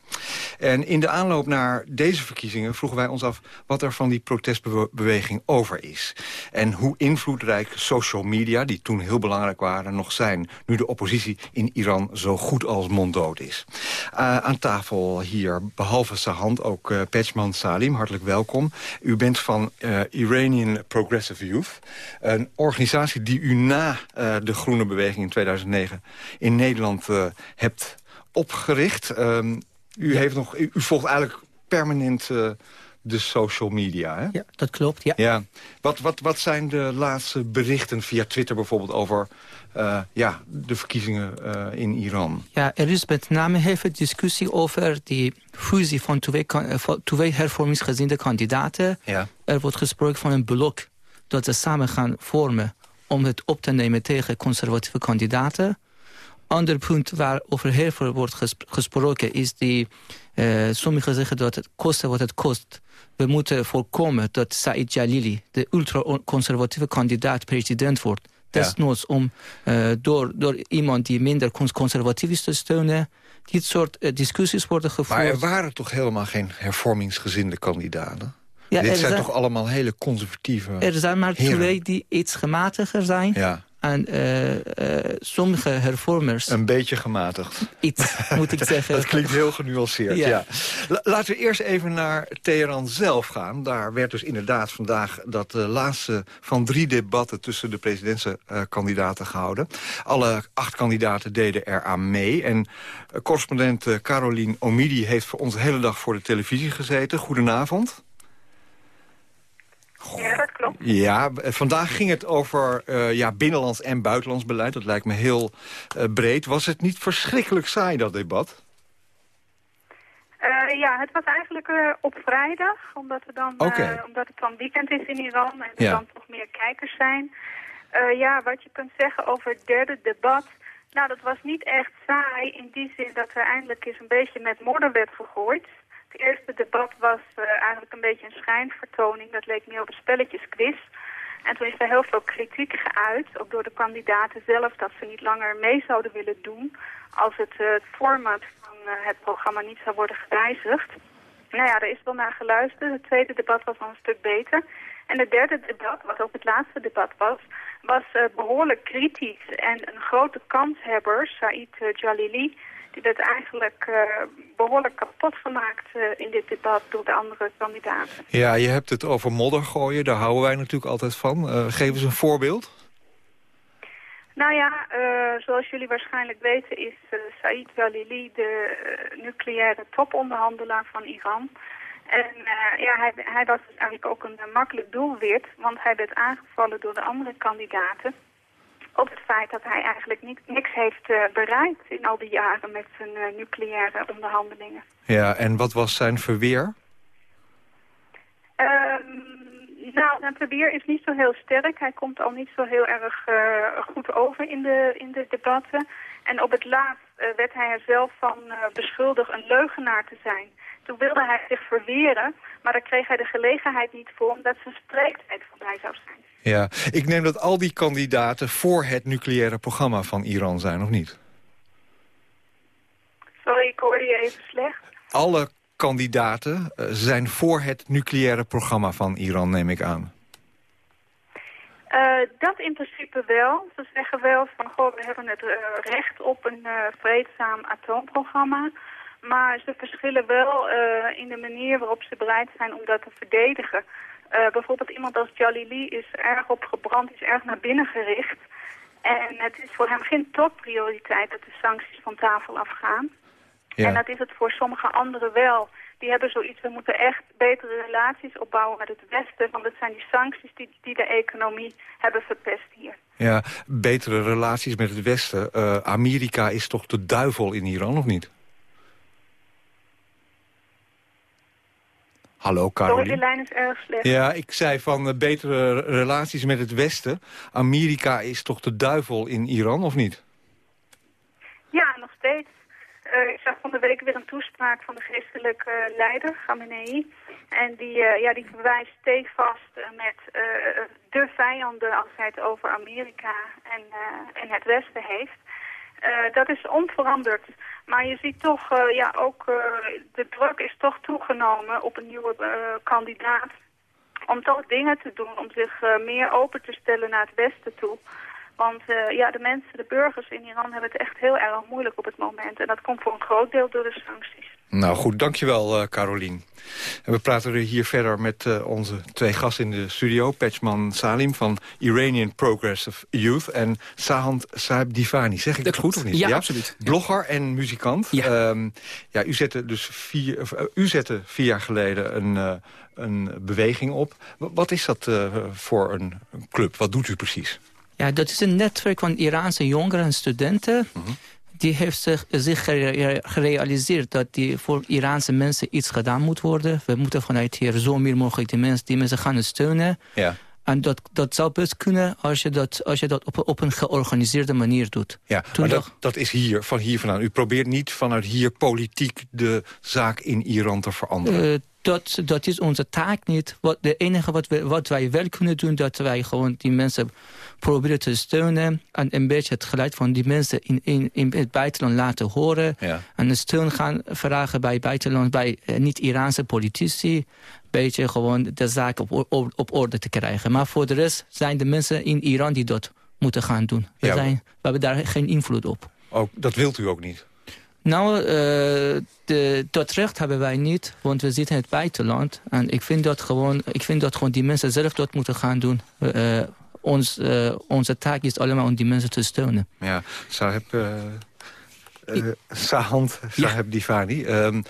En in de aanloop naar deze verkiezingen vroegen wij ons af... wat er van die protestbeweging over is. En hoe invloedrijk social media, die toen heel belangrijk waren, nog zijn... nu de oppositie in Iran zo goed als monddood is. Uh, aan tafel hier, behalve Sahand, ook uh, Salim, hartelijk welkom. U bent van Iranian Progressive Youth. Een organisatie die u na uh, de Groene Beweging in 2009 in Nederland uh, hebt opgericht. Um, u, heeft nog, u, u volgt eigenlijk permanent uh, de social media, hè? Ja, dat klopt, ja. ja. Wat, wat, wat zijn de laatste berichten via Twitter bijvoorbeeld over uh, ja, de verkiezingen uh, in Iran? Ja, er is met name heel veel discussie over die fusie van twee, twee hervormingsgezinde kandidaten. Ja. Er wordt gesproken van een blok dat ze samen gaan vormen om het op te nemen tegen conservatieve kandidaten. Ander punt waarover heel veel wordt gesproken is die... Uh, sommigen zeggen dat het kosten wat het kost. We moeten voorkomen dat Said Jalili, de ultraconservatieve kandidaat, president wordt. Desnoods ja. om uh, door, door iemand die minder conservatief is te steunen. Dit soort uh, discussies worden gevoerd. Maar er waren toch helemaal geen hervormingsgezinde kandidaten? Ja, Dit zijn, zijn toch allemaal hele conservatieve Er zijn maar heren. twee die iets gematiger zijn. Ja. En uh, uh, sommige hervormers... Een beetje gematigd. Iets, moet ik zeggen. Dat klinkt heel genuanceerd, ja. ja. Laten we eerst even naar Teheran zelf gaan. Daar werd dus inderdaad vandaag dat uh, laatste van drie debatten... tussen de presidentskandidaten gehouden. Alle acht kandidaten deden eraan mee. En correspondent Caroline Omidi heeft voor ons de hele dag voor de televisie gezeten. Goedenavond. Ja, dat klopt. Ja, vandaag ging het over uh, ja, binnenlands en buitenlands beleid. Dat lijkt me heel uh, breed. Was het niet verschrikkelijk saai, dat debat? Uh, ja, het was eigenlijk op vrijdag, omdat, er dan, okay. omdat het dan weekend is in Iran en er ja. dan toch meer kijkers zijn. ja, wat je kunt zeggen over het derde debat... Nou, dat was niet echt saai in die zin dat er eindelijk eens een beetje met modder werd gegooid. Het eerste debat was uh, eigenlijk een beetje een schijnvertoning. Dat leek meer op een spelletjesquiz. En toen is er heel veel kritiek geuit, ook door de kandidaten zelf, dat ze niet langer mee zouden willen doen als het, uh, format van uh, het programma niet zou worden gewijzigd. Nou ja, er is wel naar geluisterd. Het tweede debat was al een stuk beter. En het derde debat, wat ook het laatste debat was, was behoorlijk kritisch. En een grote kanshebber, Said Jalili, werd eigenlijk uh, behoorlijk kapot gemaakt uh, in dit debat door de andere kandidaten. Ja, je hebt het over modder gooien, daar houden wij natuurlijk altijd van. Uh, geef eens een voorbeeld. Nou ja, zoals jullie waarschijnlijk weten is Said Jalili de nucleaire toponderhandelaar van Iran. En ja, hij, hij was dus eigenlijk ook een makkelijk doelwit, want hij werd aangevallen door de andere kandidaten op het feit dat hij eigenlijk niet, niks heeft uh, bereikt in al die jaren met zijn uh, nucleaire onderhandelingen. Ja, en wat was zijn verweer? Um, nou, zijn verweer is niet zo heel sterk. Hij komt al niet zo heel erg uh, goed over in de, in de debatten. En op het laatst werd hij er zelf van beschuldigd een leugenaar te zijn. Toen wilde hij zich verweren, maar daar kreeg hij de gelegenheid niet voor... omdat zijn spreektijd voorbij zou zijn. Ja, ik neem dat al die kandidaten voor het nucleaire programma van Iran zijn, of niet? Sorry, ik hoorde je even slecht. Alle kandidaten uh, zijn voor het nucleaire programma van Iran, neem ik aan. Uh, dat in principe wel. Ze zeggen wel van, goh, we hebben het uh, recht op een vreedzaam atoomprogramma... Maar ze verschillen wel uh, in de manier waarop ze bereid zijn om dat te verdedigen. Uh, bijvoorbeeld iemand als Jalili is erg opgebrand, is erg naar binnen gericht. En het is voor hem geen topprioriteit dat de sancties van tafel afgaan. Ja. En dat is het voor sommige anderen wel. Die hebben zoiets, we moeten echt betere relaties opbouwen met het Westen. Want het zijn die sancties die, die de economie hebben verpest hier. Ja, betere relaties met het Westen. Uh, Amerika is toch de duivel in Iran, of niet? Hallo, Caroline. Sorry, de lijn is erg slecht. Ja, ik zei van uh, betere relaties met het Westen. Amerika is toch de duivel in Iran, of niet? Ja, nog steeds. Uh, ik zag van de week weer een toespraak van de geestelijke leider, Khamenei. En die, ja, die verwijst stevast met de vijanden als hij het over Amerika en, en het Westen heeft. dat is onveranderd. Maar je ziet toch, ja, ook de druk is toch toegenomen op een nieuwe kandidaat. Om toch dingen te doen, om zich meer open te stellen naar het Westen toe. Want ja, de mensen, de burgers in Iran hebben het echt heel erg moeilijk op het moment. En dat komt voor een groot deel door de sancties. Nou goed, dankjewel uh, Carolien. En we praten hier verder met uh, onze twee gasten in de studio. Pechman Salim van Iranian Progressive Youth en Sahand Saib Divani. Zeg ik dat, goed of niet? Ja, ja? absoluut. Blogger en muzikant. Ja. Um, ja, u, zette dus vier, uh, u zette vier jaar geleden een, een beweging op. Wat is dat voor een, een club? Wat doet u precies? Ja, dat is een netwerk van Iraanse jongeren en studenten. Mm -hmm. Die heeft zich, zich gerealiseerd dat die voor Iraanse mensen iets gedaan moet worden. We moeten vanuit hier zo meer mogelijk die mensen, die mensen gaan steunen. Ja. En dat, dat zou best kunnen als je dat, als je dat op, op een georganiseerde manier doet. Ja, Toen maar dat, dat is hier, van hier vandaan. U probeert niet vanuit hier politiek de zaak in Iran te veranderen. Uh, dat, dat is onze taak niet. Wat, de enige wat, we, wat wij wel kunnen doen, dat wij gewoon die mensen proberen te steunen. En een beetje het geluid van die mensen in, in, in het buitenland laten horen. Ja. En de steun gaan vragen bij buitenland, bij uh, niet-Iraanse politici. Een beetje gewoon de zaak op, op, op, orde te krijgen. Maar voor de rest zijn de mensen in Iran die dat moeten gaan doen. We, Ja, zijn, we hebben daar geen invloed op. Ook, dat wilt u ook niet? Nou, uh, de, dat recht hebben wij niet, want we zitten in het buitenland. En ik vind dat gewoon, ik vind dat gewoon die mensen zelf dat moeten gaan doen. Uh, ons, uh, onze taak is allemaal om die mensen te steunen. Ja, Saheb, uh, uh, Sahand, Saheb ja. Divani. Um,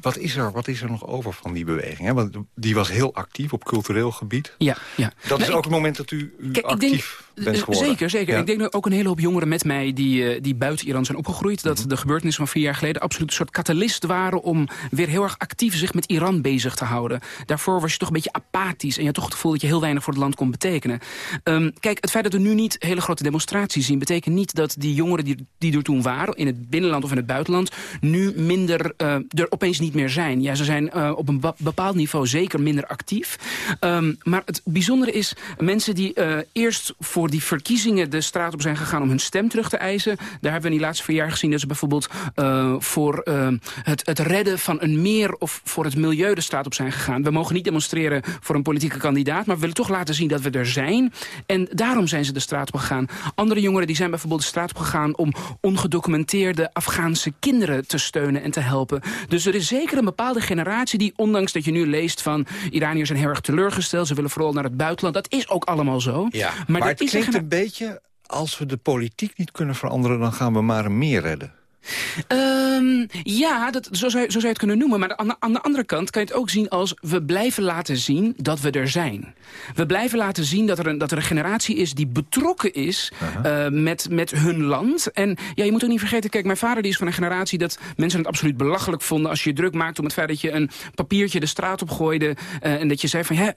wat is, er, wat is er nog over van die beweging? Hè? Want die was heel actief op cultureel gebied. Ja, ja. Dat nou, is ook ik, het moment dat u, u kijk, actief denk, bent geworden. Zeker, zeker. Ja. Ik denk ook een hele hoop jongeren met mij die, die buiten Iran zijn opgegroeid. Dat mm -hmm. de gebeurtenissen van vier jaar geleden absoluut een soort catalyst waren... om weer heel erg actief zich met Iran bezig te houden. Daarvoor was je toch een beetje apathisch. En je had toch het gevoel dat je heel weinig voor het land kon betekenen. Um, kijk, het feit dat we nu niet hele grote demonstraties zien... betekent niet dat die jongeren die, die er toen waren... in het binnenland of in het buitenland... nu minder, uh, er opeens niet meer zijn. Ja, ze zijn uh, op een bepaald niveau zeker minder actief. Um, maar het bijzondere is, mensen die uh, eerst voor die verkiezingen de straat op zijn gegaan om hun stem terug te eisen. Daar hebben we in die laatste vier jaar gezien dat ze bijvoorbeeld uh, voor uh, het, het redden van een meer of voor het milieu de straat op zijn gegaan. We mogen niet demonstreren voor een politieke kandidaat, maar we willen toch laten zien dat we er zijn. En daarom zijn ze de straat op gegaan. Andere jongeren die zijn bijvoorbeeld de straat op gegaan om ongedocumenteerde Afghaanse kinderen te steunen en te helpen. Dus er is zeker een bepaalde generatie die, ondanks dat je nu leest van Iraniërs zijn heel erg teleurgesteld, ze willen vooral naar het buitenland. Dat is ook allemaal zo. Ja, maar, maar het klinkt een beetje, als we de politiek niet kunnen veranderen, dan gaan we maar een meer redden. Um, ja, dat, zo, zou, zo zou je het kunnen noemen. Maar aan de, aan de andere kant kan je het ook zien als... we blijven laten zien dat we er zijn. We blijven laten zien dat er een, dat er een generatie is die betrokken is... Uh -huh. uh, met, met hun land. En ja, je moet ook niet vergeten... Kijk, mijn vader die is van een generatie dat mensen het absoluut belachelijk vonden... als je je druk maakt om het feit dat je een papiertje de straat op gooide... Uh, en dat je zei van, hè,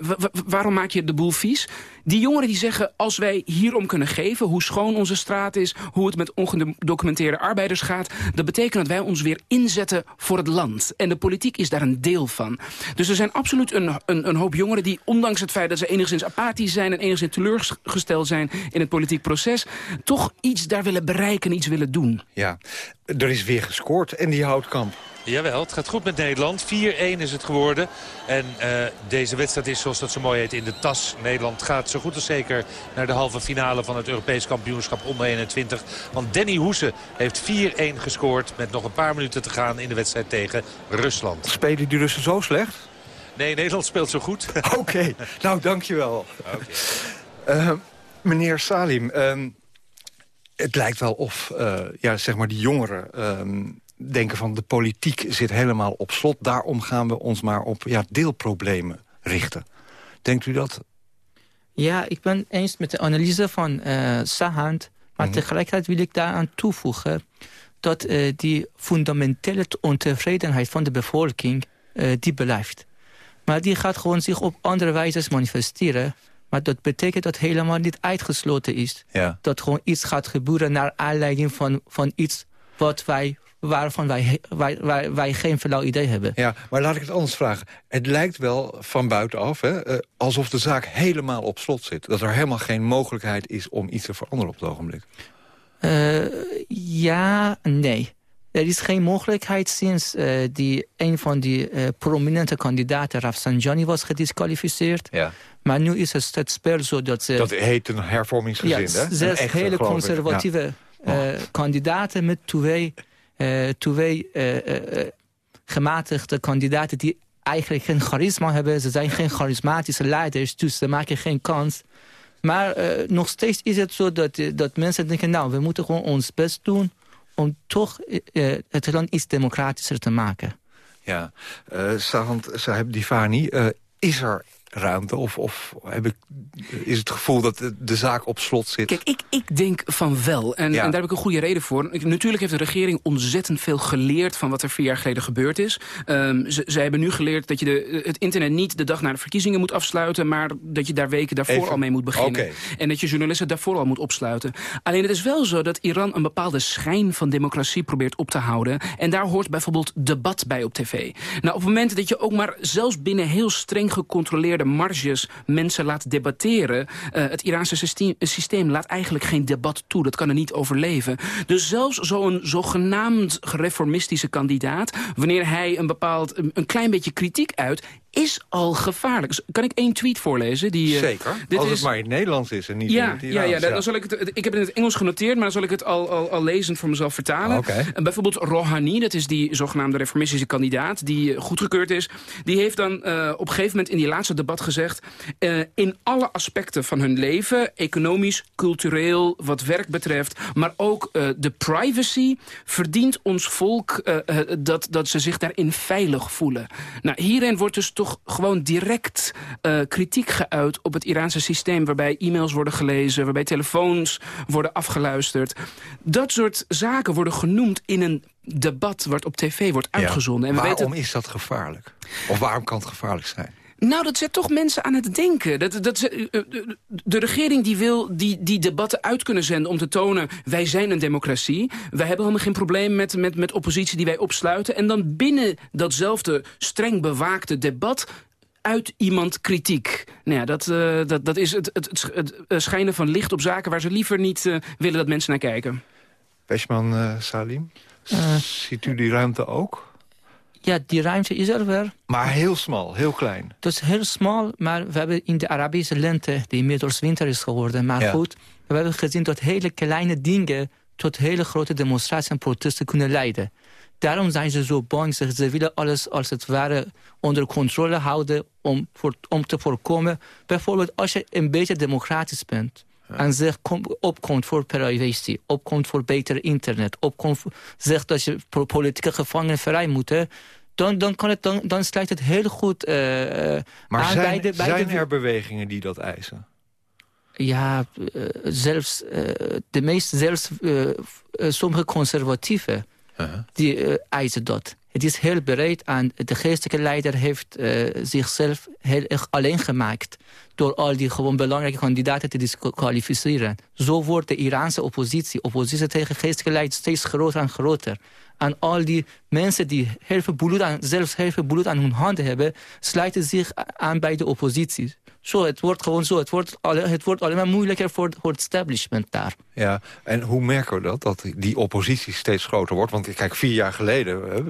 waarom maak je de boel vies? Die jongeren die zeggen, als wij hierom kunnen geven... hoe schoon onze straat is, hoe het met ongedocumenteerde arbeiders gaat... Dat betekent dat wij ons weer inzetten voor het land. En de politiek is daar een deel van. Dus er zijn absoluut een, een, een hoop jongeren die, ondanks het feit dat ze enigszins apathisch zijn... en enigszins teleurgesteld zijn in het politiek proces... toch iets daar willen bereiken, iets willen doen. Ja, er is weer gescoord en die houtkamp. Jawel, het gaat goed met Nederland. 4-1 is het geworden. En uh, deze wedstrijd is, zoals dat zo mooi heet, in de tas. Nederland gaat zo goed als zeker naar de halve finale van het Europees kampioenschap onder 21. Want Danny Hoese heeft 4-1 gescoord met nog een paar minuten te gaan in de wedstrijd tegen Rusland. Spelen die Russen zo slecht? Nee, Nederland speelt zo goed. Oké, okay. nou dankjewel. Okay. Uh, meneer Salim, uh, het lijkt wel of uh, ja, zeg maar die jongeren denken van de politiek zit helemaal op slot. Daarom gaan we ons maar op ja, deelproblemen richten. Denkt u dat? Ja, ik ben eens met de analyse van uh, Sahand. Maar mm -hmm. tegelijkertijd wil ik daaraan toevoegen... dat uh, die fundamentele ontevredenheid van de bevolking uh, die blijft. Maar die gaat gewoon zich op andere wijze manifesteren. Maar dat betekent dat helemaal niet uitgesloten is. Ja. Dat gewoon iets gaat gebeuren naar aanleiding van, van iets wat wij waarvan wij, wij, wij, wij geen flauw idee hebben. Ja, maar laat ik het anders vragen. Het lijkt wel van buitenaf hè, uh, alsof de zaak helemaal op slot zit. Dat er helemaal geen mogelijkheid is om iets te veranderen op het ogenblik. Uh, ja, nee. Er is geen mogelijkheid sinds uh, die een van die uh, prominente kandidaten, Rafsanjani, was gedisqualificeerd. Ja. Maar nu is het, het spel zo dat ze... Dat heet een hervormingsgezin, ja, hè? Zes echte, hele conservatieve ja. uh, kandidaten met twee, twee gematigde kandidaten die eigenlijk geen charisma hebben. Ze zijn geen charismatische leiders, dus ze maken geen kans. Maar nog steeds is het zo dat, dat mensen denken... nou, we moeten gewoon ons best doen om toch het land iets democratischer te maken. Ja, uh, Savant Saheb Divani, is er ruimte? Of, of heb ik, is het gevoel dat de, de, zaak op slot zit? Kijk, ik, ik denk van wel. En, Ja. en daar heb ik een goede reden voor. Natuurlijk heeft de regering ontzettend veel geleerd... van wat er vier jaar geleden gebeurd is. Ehm ze, zij hebben nu geleerd dat je de, het internet niet de dag na de verkiezingen moet afsluiten... maar dat je daar weken daarvoor Even- al mee moet beginnen. En dat je journalisten daarvoor al moet opsluiten. Alleen het is wel zo dat Iran een bepaalde schijn van democratie probeert op te houden. En daar hoort bijvoorbeeld debat bij op tv. Nou, op het moment dat je ook maar zelfs binnen heel streng gecontroleerde marges mensen laat debatteren... eh, het Iraanse systeem, systeem laat eigenlijk geen debat toe. Dat kan er niet overleven. Dus zelfs zo'n zogenaamd reformistische kandidaat... wanneer hij een bepaald, een klein beetje kritiek uit is al gevaarlijk. Kan ik één tweet voorlezen? Die, eh, Zeker, dit als is- het maar in het Nederlands is en niet in ja, het ja, Iraans. ja, dan zal ik, het, ik heb het in het Engels genoteerd, maar dan zal ik het al, al, al lezend voor mezelf vertalen. Oké. En bijvoorbeeld Rouhani, dat is die zogenaamde reformistische kandidaat... die eh, goedgekeurd is, die heeft dan eh, op een gegeven moment in die laatste debat gezegd... eh, in alle aspecten van hun leven, economisch, cultureel, wat werk betreft... maar ook eh, de privacy, verdient ons volk eh, eh, dat, dat ze zich daarin veilig voelen. Nou, hierin wordt dus toch gewoon direct eh, kritiek geuit op het Iraanse systeem... waarbij e-mails worden gelezen, waarbij telefoons worden afgeluisterd. Dat soort zaken worden genoemd in een debat wat op tv wordt Ja. uitgezonden. En we Waarom weten, is dat gevaarlijk? Of waarom kan het gevaarlijk zijn? Nou, dat zet toch mensen aan het denken. Dat, dat, ze- eh, de, regering die wil die, die debatten uit kunnen zenden... om te tonen, wij zijn een democratie. Wij hebben helemaal geen probleem met, met, met oppositie die wij opsluiten. En dan binnen datzelfde streng bewaakte debat uit iemand kritiek. Nou ja, dat, eh, dat, dat is het, het, het, het, eh, schijnen van licht op zaken... waar ze liever niet eh, willen dat mensen naar kijken. Peshman eh, Salim, Eh. ziet u die ruimte ook? Ja, die ruimte is er wel. Maar heel smal, heel klein. Dat is heel smal, maar we hebben in de Arabische lente... die inmiddels winter is geworden, maar Ja. goed... we hebben gezien dat hele kleine dingen... tot hele grote demonstraties en protesten kunnen leiden. Daarom zijn ze zo bang. Ze, ze willen alles als het ware onder controle houden... om, voor, om te voorkomen... bijvoorbeeld als je een beetje democratisch bent... En zegt, kom, opkomt voor privacy, opkomt voor beter internet... opkomt voor- zegt dat je po- politieke gevangenen vrij moeten... Dan, dan, kan het, dan, dan sluit het heel goed eh, Maar aan zijn, bij de... Bij zijn de er bewegingen die dat eisen? Ja, eh, zelfs eh, de meeste, zelfs sommige conservatieven, die eisen dat. Het is heel breed en de geestelijke leider heeft zichzelf heel erg alleen gemaakt... door al die gewoon belangrijke kandidaten te disqualificeren. Zo wordt de Iraanse oppositie, oppositie tegen geestelijke leiders... steeds groter en groter. En al die mensen die heel bloed aan, zelfs heel veel bloed aan hun handen hebben... sluiten zich aan bij de oppositie. Zo, het wordt gewoon zo. Het wordt, alle- het wordt alleen maar moeilijker voor, voor het establishment daar. Ja, en hoe merken we dat? Dat die oppositie steeds groter wordt? Want kijk, vier jaar geleden hè,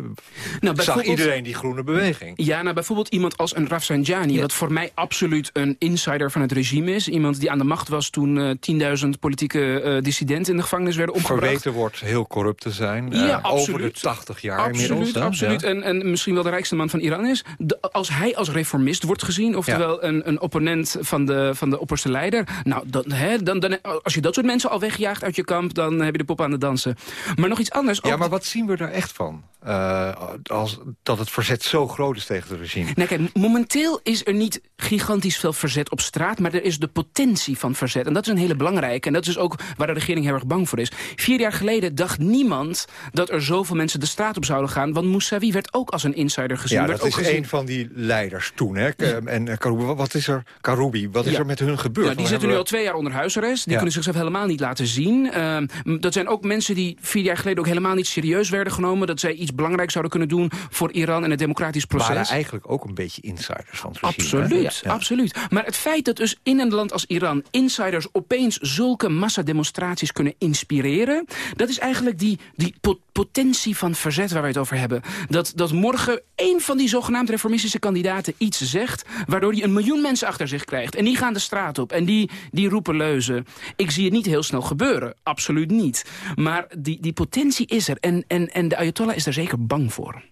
Nou, zag iedereen die groene beweging. Ja, nou bijvoorbeeld iemand als een Rafsanjani... wat voor mij absoluut een insider van het regime is. Iemand die aan de macht was toen eh 10.000 politieke eh, dissidenten in de gevangenis werden opgebracht. Verweten wordt heel corrupt te zijn. Ja, eh, over de absoluut. 80 jaar Absoluut, inmiddels. hè? absoluut. Ja. En, en misschien wel de rijkste man van Iran is. De- als hij als reformist wordt gezien, oftewel een, een opponent van de, van de opperste leider... nou, dan, hè, dan, dan, als je dat soort mensen al wegjaagt uit je kamp... dan heb je de pop aan het dansen. Maar nog iets anders. Ja, maar wat zien we er echt van? Eh, als, dat het verzet zo groot is tegen het regime. Nou, kijk, momenteel is er niet gigantisch veel verzet op straat... maar er is de potentie van verzet. En dat is een hele belangrijke. En dat is ook waar de regering heel erg bang voor is. Vier jaar geleden dacht niemand dat er zoveel mensen de straat op zouden gaan. Want Mousavi werd ook als een insider gezien. Ja, werd dat ook is gezien- een van die leiders toen. Hè? En eh, Karouba, wat is er Karoubi, wat is er met hun gebeurd? Ja, die zitten nu al twee jaar onder huisarrest. Die kunnen zichzelf helemaal niet laten zien. Ehm, dat zijn ook mensen die vier jaar geleden ook helemaal niet serieus werden genomen. Dat zij iets belangrijks zouden kunnen doen voor Iran en het democratisch proces. waren eigenlijk ook een beetje insiders van het regime. Absoluut, absoluut. Maar het feit dat dus in een land als Iran insiders opeens zulke massademonstraties kunnen inspireren... dat is eigenlijk die, die potentie van verzet waar we het over hebben. Dat, dat morgen één van die zogenaamd reformistische kandidaten iets zegt... waardoor hij een miljoen mensen achter zich krijgt. En die gaan de straat op en die, die roepen leuzen. Ik zie het niet heel snel gebeuren, absoluut niet. Maar die, die potentie is er en, en, en de Ayatollah is er zeker bang voor.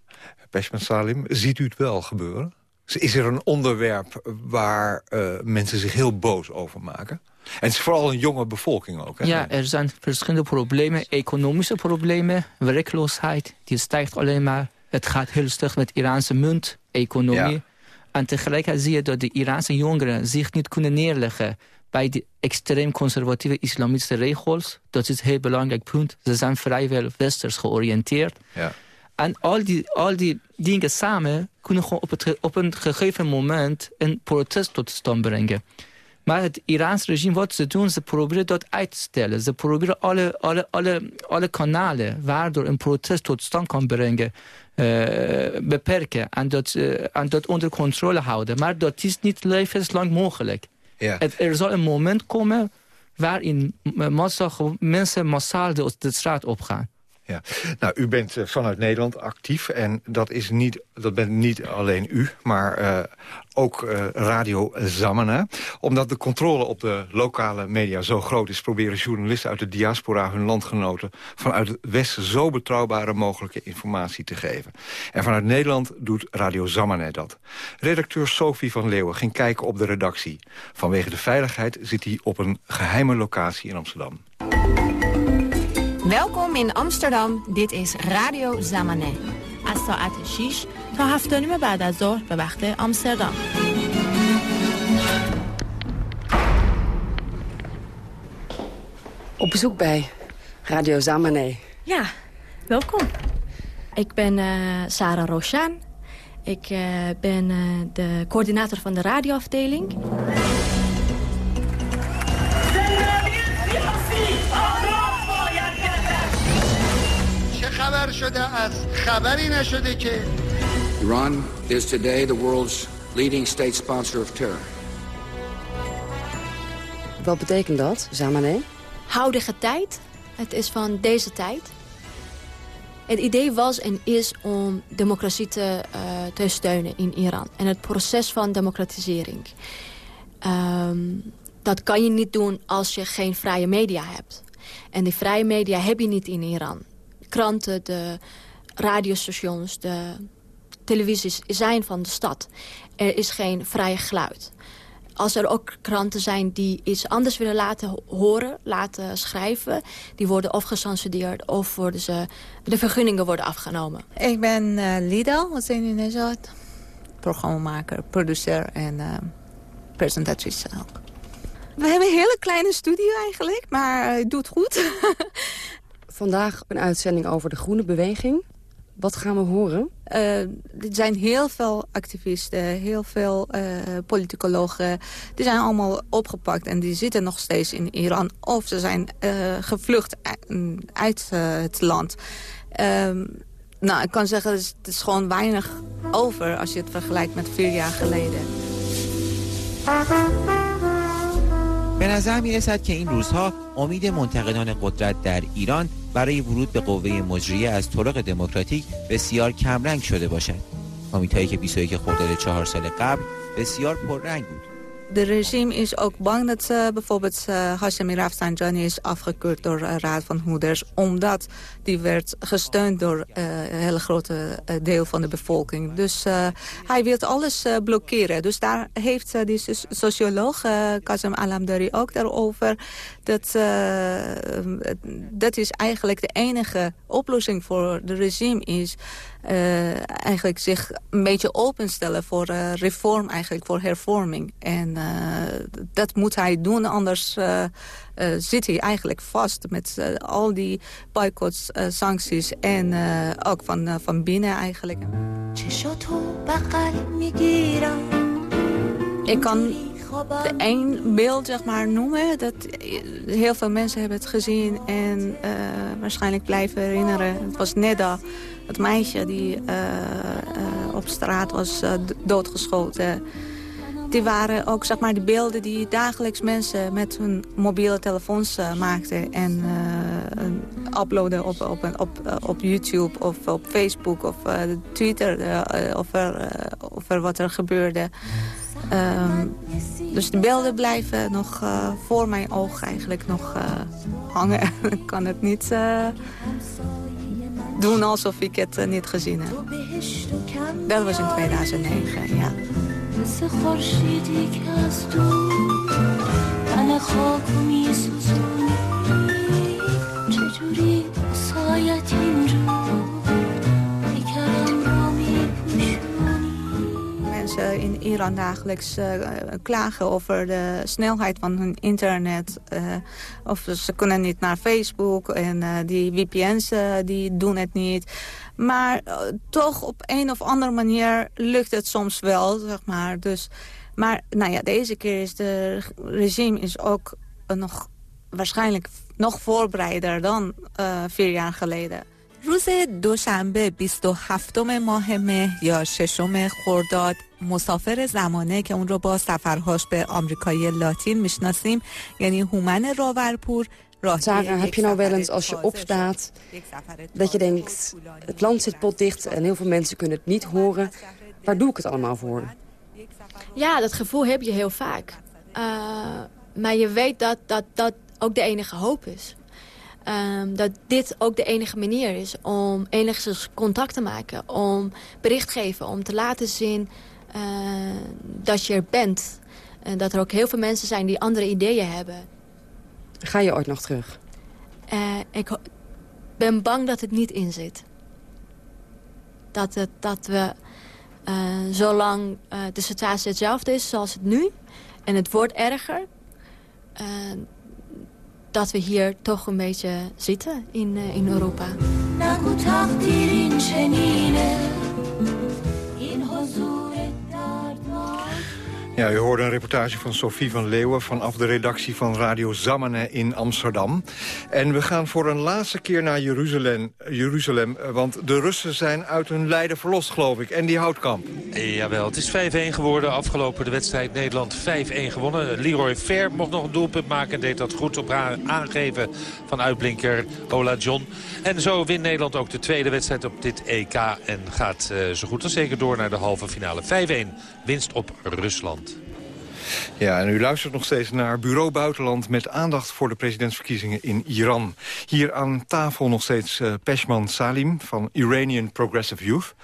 Peshman Salim, ziet u het wel gebeuren? Is er een onderwerp waar uh, mensen zich heel boos over maken? En het is vooral een jonge bevolking ook. Hè? Ja, er zijn verschillende problemen. Economische problemen, werkloosheid, die stijgt alleen maar. Het gaat heel slecht met Iraanse munt, economie. Ja. En tegelijkertijd zie je dat de Iraanse jongeren zich niet kunnen neerleggen bij de extreem conservatieve islamitische regels. Dat is een heel belangrijk punt. Ze zijn vrijwel westers georiënteerd. Ja. En al die, al die dingen samen kunnen gewoon op, het, op een gegeven moment een protest tot stand brengen. Maar het Iraans regime, wat ze doen, ze proberen dat uit te stellen. Ze proberen alle, alle, alle, alle kanalen waardoor een protest tot stand kan brengen... Uh, beperken en dat, uh, en dat onder controle houden. Maar dat is niet levenslang mogelijk. Ja. Het, er zal een moment komen waarin massa, mensen massaal de, de straat opgaan. Ja. Nou, u bent eh, vanuit Nederland actief en dat, is niet, dat bent niet alleen u, maar uh, ook uh, Radio Zamana. Omdat de controle op de lokale media zo groot is... proberen journalisten uit de diaspora hun landgenoten... vanuit het Westen zo betrouwbare mogelijke informatie te geven. En vanuit Nederland doet Radio Zamana dat. Redacteur Sophie van Leeuwen ging kijken op de redactie. Vanwege de veiligheid zit hij op een geheime locatie in Amsterdam. Welkom in Amsterdam. Dit is Radio Zamané. از ساعت 6 تا 7 نیم بعد از ظهر به وقت آمستردام. Op bezoek bij Radio Zamané. Ja, welkom. Ik ben uh, Sarah Roshan. Ik uh, ben uh, de coördinator van de radioafdeling. خبر شده از خبری نشده که Iran is today the world's leading state sponsor of terror. Wat betekent dat, Zamané? Houdige tijd. Het is van deze tijd. Het idee was en is om democratie te, uh, te steunen in Iran. En het proces van democratisering. Um, dat kan je niet doen als je geen vrije media hebt. En die vrije media heb je niet in Iran kranten, de radiostations, de televisies zijn van de stad. Er is geen vrij geluid. Als er ook kranten zijn die iets anders willen laten horen, laten schrijven... die worden of gecensureerd of worden ze, de vergunningen worden afgenomen. Ik ben uh, Lida Hosseini programmamaker, producer en uh, presentatrice ook. We hebben een hele kleine studio eigenlijk, maar het doet goed. Vandaag een uitzending over de groene beweging. Wat gaan we horen? Uh, er zijn heel veel activisten, heel veel uh, politicologen. Die zijn allemaal opgepakt en die zitten nog steeds in Iran. Of ze zijn uh, gevlucht uit het land. Ehm, nou, ik kan zeggen, het is gewoon weinig over als je het vergelijkt met vier jaar geleden. به نظر می رسد که این روزها امید منتقدان قدرت در ایران برای ورود به قوه مجریه از طرق دموکراتیک بسیار کمرنگ شده باشد امیدهایی که 21 خرداد چهار سال قبل بسیار پررنگ بود de regime is ook bang dat ze bijvoorbeeld uh, Hashemi Rafsanjani is afgekeurd door de uh, Raad van Hoeders. Omdat die werd gesteund door uh, een hele grote deel van de bevolking. Dus hij wil alles blokkeren. Dus daar heeft die socioloog Kazem Alamdari ook daarover. Dat, dat is eigenlijk de enige oplossing voor de regime is uh, eigenlijk zich een beetje openstellen voor uh, reform, eigenlijk voor hervorming. En dat moet hij doen, anders zit hij eigenlijk vast met al die boycotts, sancties en ook van, van binnen eigenlijk. Ik kan de beeld zeg maar, noemen. Dat, heel veel mensen hebben het gezien en uh, waarschijnlijk blijven herinneren. Het was Neda, het meisje die uh, op straat was doodgeschoten. Die waren ook zeg maar, de beelden die dagelijks mensen met hun mobiele telefoons maakten. En uploaden op, op, op, op YouTube of op Facebook of Twitter over, over wat er gebeurde. Um, dus de beelden blijven nog uh, voor mijn oog eigenlijk nog uh, hangen. ik kan het niet uh, doen alsof ik het niet gezien heb. Dat was in 2009, ja. چجوری سایت این mensen in Iran dagelijks uh, klagen over de snelheid van hun internet. Uh, of ze kunnen niet naar Facebook en uh, die VPN's die doen het niet. Maar toch op een of andere manier lukt het soms wel, zeg maar. Dus, maar nou ja, deze keer is de regime is ook nog waarschijnlijk nog voorbereider dan vier jaar geleden. روز دوشنبه 27 ماه مه یا ششم خرداد مسافر زمانه که اون رو با سفرهاش به آمریکای لاتین میشناسیم یعنی هومن راورپور Sarah, heb je nou wel eens als je opstaat dat je denkt... het land zit potdicht en heel veel mensen kunnen het niet horen. Waar doe ik het allemaal voor? Ja, dat gevoel heb je heel vaak. Uh, maar je weet dat, dat dat ook de enige hoop is. Um, dat dit ook de enige manier is om enigszins contact te maken. Om bericht te geven, om te laten zien uh, dat je er bent. En dat er ook heel veel mensen zijn die andere ideeën hebben. Ga je ooit nog terug? Uh, ik ben bang dat het niet in zit. Dat, het, dat we, uh, zolang de situatie hetzelfde is zoals het nu... en het wordt erger dat we hier toch een beetje zitten in, uh, in Europa. Ja, u hoorde een reportage van Sophie van Leeuwen... vanaf de redactie van Radio Zamane in Amsterdam. En we gaan voor een laatste keer naar Jeruzalem, Jeruzalem want de Russen zijn uit hun lijden verlost, geloof ik. En die houtkamp. Jawel, het is 5-1 geworden. Afgelopen de wedstrijd Nederland 5-1 gewonnen. Leroy Fair mocht nog een doelpunt maken en deed dat goed op aangeven van uitblinker Ola John. En zo wint Nederland ook de tweede wedstrijd op dit EK en gaat uh, zo goed als zeker door naar de halve finale. 5-1 winst op Rusland. Ja, en u luistert nog steeds naar Bureau Buitenland... met aandacht voor de presidentsverkiezingen in Iran. Hier aan tafel nog steeds uh, Peshman Salim van Iranian Progressive Youth.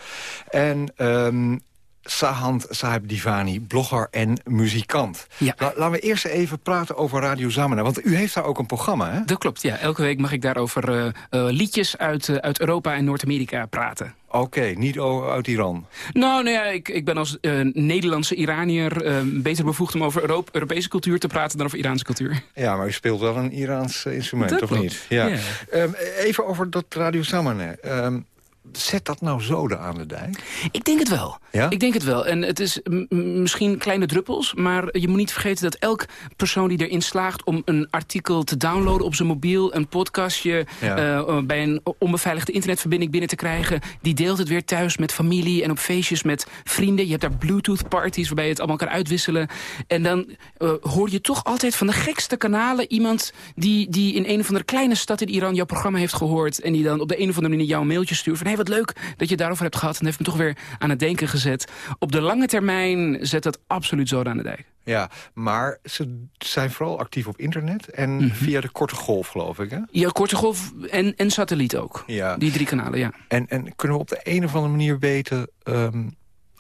En um, Sahand Sahib Divani, blogger en muzikant. Ja. laten we eerst even praten over Radio Zamana. Want u heeft daar ook een programma, hè? Dat klopt, ja. Elke week mag ik daarover uh, uh, liedjes uit, uh, uit Europa en Noord-Amerika praten. Oké, niet uit Iran? Nou, nou ja, ik, ik ben als Nederlandse Iranier beter bevoegd om over Europe, Europese cultuur te praten dan over Iraanse cultuur. Ja, maar u speelt wel een Iraans instrument, of niet? Ja. Um, even over dat Radio Zamana. Um, zet dat nou zoden aan de dijk? Ik denk het wel. Ja? Ik denk het wel. En het is misschien kleine druppels, maar je moet niet vergeten dat elk persoon die erin slaagt om een artikel te downloaden op zijn mobiel, een podcastje uh, bij een onbeveiligde internetverbinding binnen te krijgen, die deelt het weer thuis met familie en op feestjes met vrienden. Je hebt daar bluetooth parties waarbij je het allemaal kan uitwisselen. En dan uh, hoor je toch altijd van de gekste kanalen iemand die, die in een of andere kleine stad in Iran jouw programma heeft gehoord en die dan op de een of andere manier jou een mailtje stuurt van hey, wat leuk dat je daarover hebt gehad en heeft me toch weer aan het denken gezet op de lange termijn zet dat absoluut zo aan de dijk. Ja, maar ze zijn vooral actief op internet en mhm. via de korte golf, geloof ik, hè? Ja, korte golf en, en satelliet ook. Ja. Die drie kanalen, ja. En, en kunnen we op de een of andere manier weten... Um,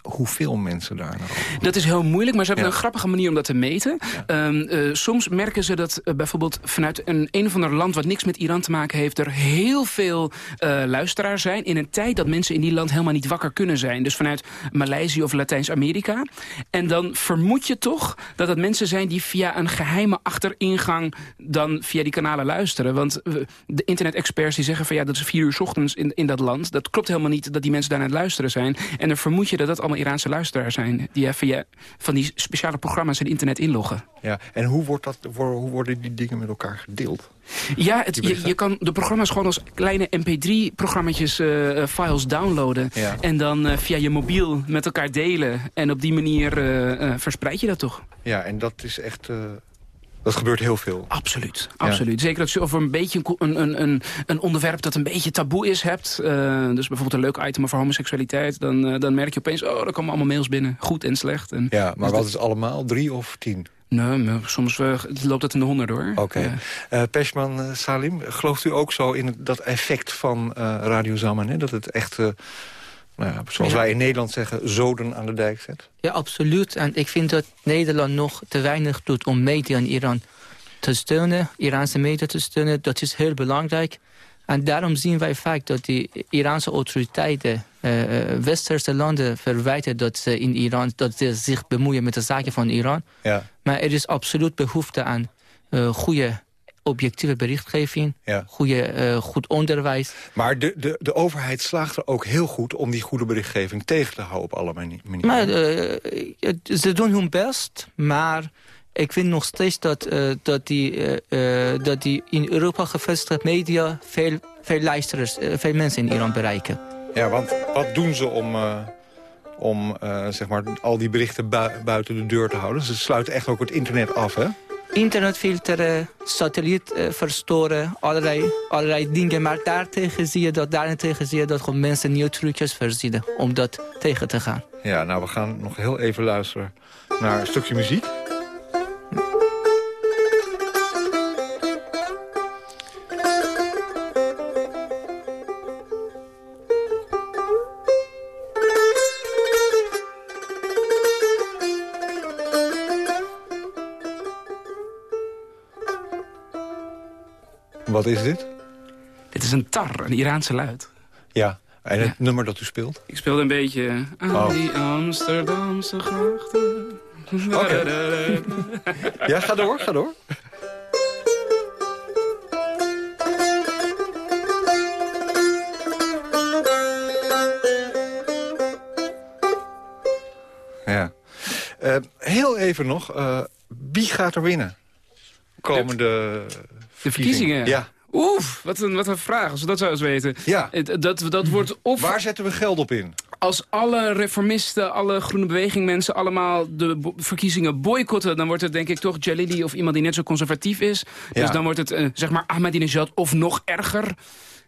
hoeveel mensen daar nou Dat is heel moeilijk, maar ze hebben een grappige manier om dat te meten. Ja. Uh, soms merken ze dat uh, bijvoorbeeld vanuit een, een of ander land... wat niks met Iran te maken heeft... er heel veel uh, luisteraars zijn... in een tijd dat mensen in die land helemaal niet wakker kunnen zijn. Dus vanuit Maleisië of Latijns-Amerika. En dan vermoed je toch dat het mensen zijn... die via een geheime achteringang dan via die kanalen luisteren. Want de internet-experts die zeggen van... ja, dat is vier uur s ochtends in, in dat land. Dat klopt helemaal niet dat die mensen daar aan het luisteren zijn. En dan vermoed je dat dat allemaal Iraanse luisteraars zijn... die via van die speciale programma's het internet inloggen. Ja, en hoe, wordt dat, hoe worden die dingen met elkaar gedeeld? Ja, het, je, je, kan de programma's gewoon als kleine mp3-programma's uh, eh, files downloaden. En dan uh, via je mobiel met elkaar delen. En op die manier uh, verspreid je dat toch? Ja, en dat is echt dat gebeurt heel veel. Absoluut, absoluut. Zeker als je over een beetje een, een, een, een onderwerp dat een beetje taboe is hebt. Uh, dus bijvoorbeeld een leuk item over homoseksualiteit. Dan, uh, dan merk je opeens, oh, er komen allemaal mails binnen. Goed en slecht. En, ja, maar dus wat is allemaal? Drie of tien? Nee, soms uh, loopt het in de honderd hoor. Oké. Okay. Peshman Salim, gelooft u ook zo in dat effect van Radio Zaman? Hè? Dat het echt nou ja, zoals wij in Nederland zeggen, zoden aan de dijk zet? Ja, absoluut. En ik vind dat Nederland nog te weinig doet om media in Iran te steunen. Iraanse media te steunen, dat is heel belangrijk. En daarom zien wij vaak dat de Iraanse autoriteiten... Uh, westerse landen verwijten dat ze in Iran dat ze zich bemoeien met de zaken van Iran. Ja. Maar er is absoluut behoefte aan uh, goede objectieve berichtgeving, ja. goede, uh, goed onderwijs. Maar de, de, de overheid slaagt er ook heel goed om die goede berichtgeving tegen te houden op alle manieren. Maar, uh, ze doen hun best, maar ik vind nog steeds dat, uh, dat, die, dat die in Europa gevestigde media veel, veel luisterers, veel mensen in Iran bereiken. Ja, want wat doen ze om om zeg maar, al die berichten buiten de deur te houden. Ze sluiten echt ook het internet af, hè? Internet filteren, satelliet uh, verstoren, allerlei, allerlei dingen. Maar daartegen zie je dat, daarentegen zie je dat gewoon mensen nieuwe trucjes verzinnen om dat tegen te gaan. Ja, nou we gaan nog heel even luisteren naar een stukje muziek. Wat is dit? Dit is een tar, een Iraanse luid. Ja, en het nummer dat u speelt? Ik speelde een beetje aan oh. die Amsterdamse grachten. Okay. ja, ga door, ga door. Ja. Uh, heel even nog, uh, wie gaat er winnen? Komende de verkiezingen? Ja. Oef, wat een, wat een vraag, als we dat zouden weten. Ja. Dat, dat wordt of... Waar zetten we geld op in? Als alle reformisten, alle groene beweging mensen allemaal de verkiezingen boycotten... dan wordt het denk ik toch Jalili of iemand die net zo conservatief is. Ja. Dus dan wordt het, uh, zeg maar, Ahmadinejad of nog erger...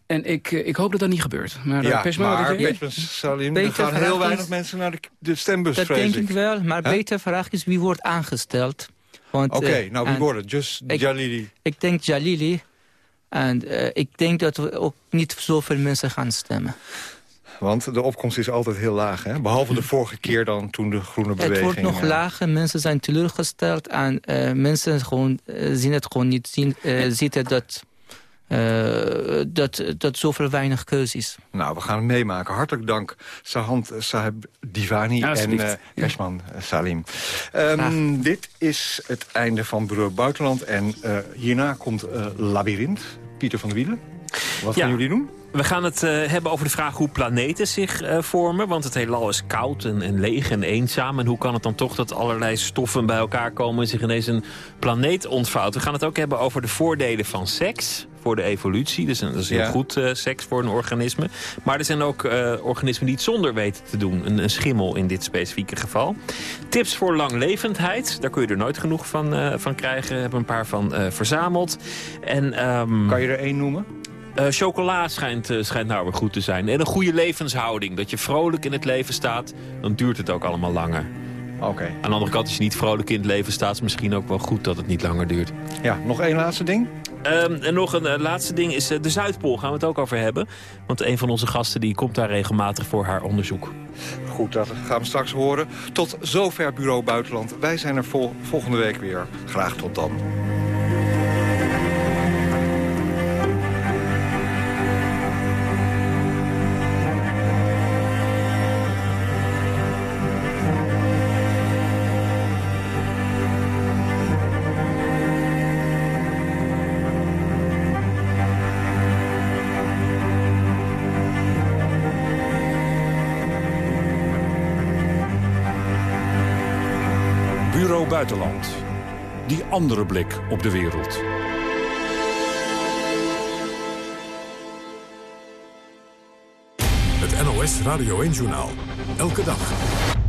En ik, uh, ik hoop dat dat niet gebeurt. Maar, uh, ja, maar Salim, er gaan heel weinig mensen naar de, de stembus, Dat denk ik wel, maar huh? beter vraag is wie wordt aangesteld. Oké, okay, uh, nou wie wordt het? Just ik, Jalili? Ik denk Jalili. En uh, ik denk dat we ook niet zoveel mensen gaan stemmen. Want de opkomst is altijd heel laag, hè? Behalve de vorige keer dan, toen de groene beweging... Het wordt nog lager, mensen zijn teleurgesteld... en uh, mensen gewoon, zien het gewoon niet, zien, zitten dat uh, dat, dat zoveel weinig keus is. Nou, we gaan het meemaken. Hartelijk dank, Sahand Saheb Divani en uh, Salim. Um, dit is het einde van Bureau Buitenland. En uh, hierna komt Labyrinth. Pieter van der Wielen. Wat ja. gaan jullie doen? We gaan het uh, hebben over de vraag hoe planeten zich uh, vormen. Want het heelal is koud en, en, leeg en eenzaam. En hoe kan het dan toch dat allerlei stoffen bij elkaar komen... en zich ineens een planeet ontvouwt? We gaan het ook hebben over de voordelen van seks voor de evolutie. Dus dat is heel ja. goed uh, seks voor een organisme. Maar er zijn ook organismen die het zonder weten te doen. Een, een, schimmel in dit specifieke geval. Tips voor langlevendheid. Daar kun je er nooit genoeg van, van krijgen. We hebben een paar van verzameld. En, um... Kan je er één noemen? Uh, chocola schijnt, uh, schijnt nou weer goed te zijn. En een goede levenshouding. Dat je vrolijk in het leven staat, dan duurt het ook allemaal langer. Oké. Aan de andere kant, als je niet vrolijk in het leven staat... is misschien ook wel goed dat het niet langer duurt. Ja, nog één laatste ding? Um, en nog een uh, laatste ding is de Zuidpool. Gaan we het ook over hebben. Want een van onze gasten die komt daar regelmatig voor haar onderzoek. Goed, dat gaan we straks horen. Tot zover Bureau Buitenland. Wij zijn er vol volgende week weer. Graag tot dan. Buitenland. Die andere blik op de wereld. Het NOS Radio 1-journaal. Elke dag.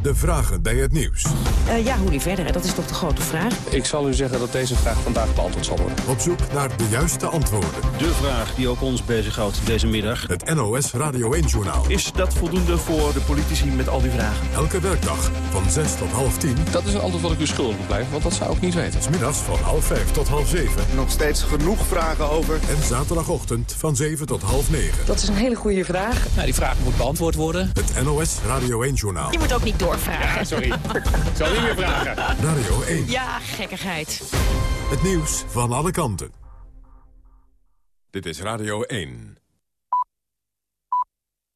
De vragen bij het nieuws. Uh, ja, hoe nu verder? Dat is toch de grote vraag? Ik zal u zeggen dat deze vraag vandaag beantwoord zal worden. Op zoek naar de juiste antwoorden. De vraag die ook ons bezighoudt deze middag. Het NOS Radio 1-journaal. Is dat voldoende voor de politici met al die vragen? Elke werkdag van 6 tot half 10. Dat is een antwoord wat ik u schuldig moet blijven, want dat zou ik niet weten. Smiddags van half 5 tot half 7. Nog steeds genoeg vragen over. En zaterdagochtend van 7 tot half 9. Dat is een hele goede vraag. Nou, die vraag moet beantwoord worden. Het NOS Radio 1-journaal. Je moet ook niet doorvragen. Ja, sorry. Ik zal niet meer vragen. Radio 1. Ja, gekkigheid. Het nieuws van alle kanten. Dit is Radio 1.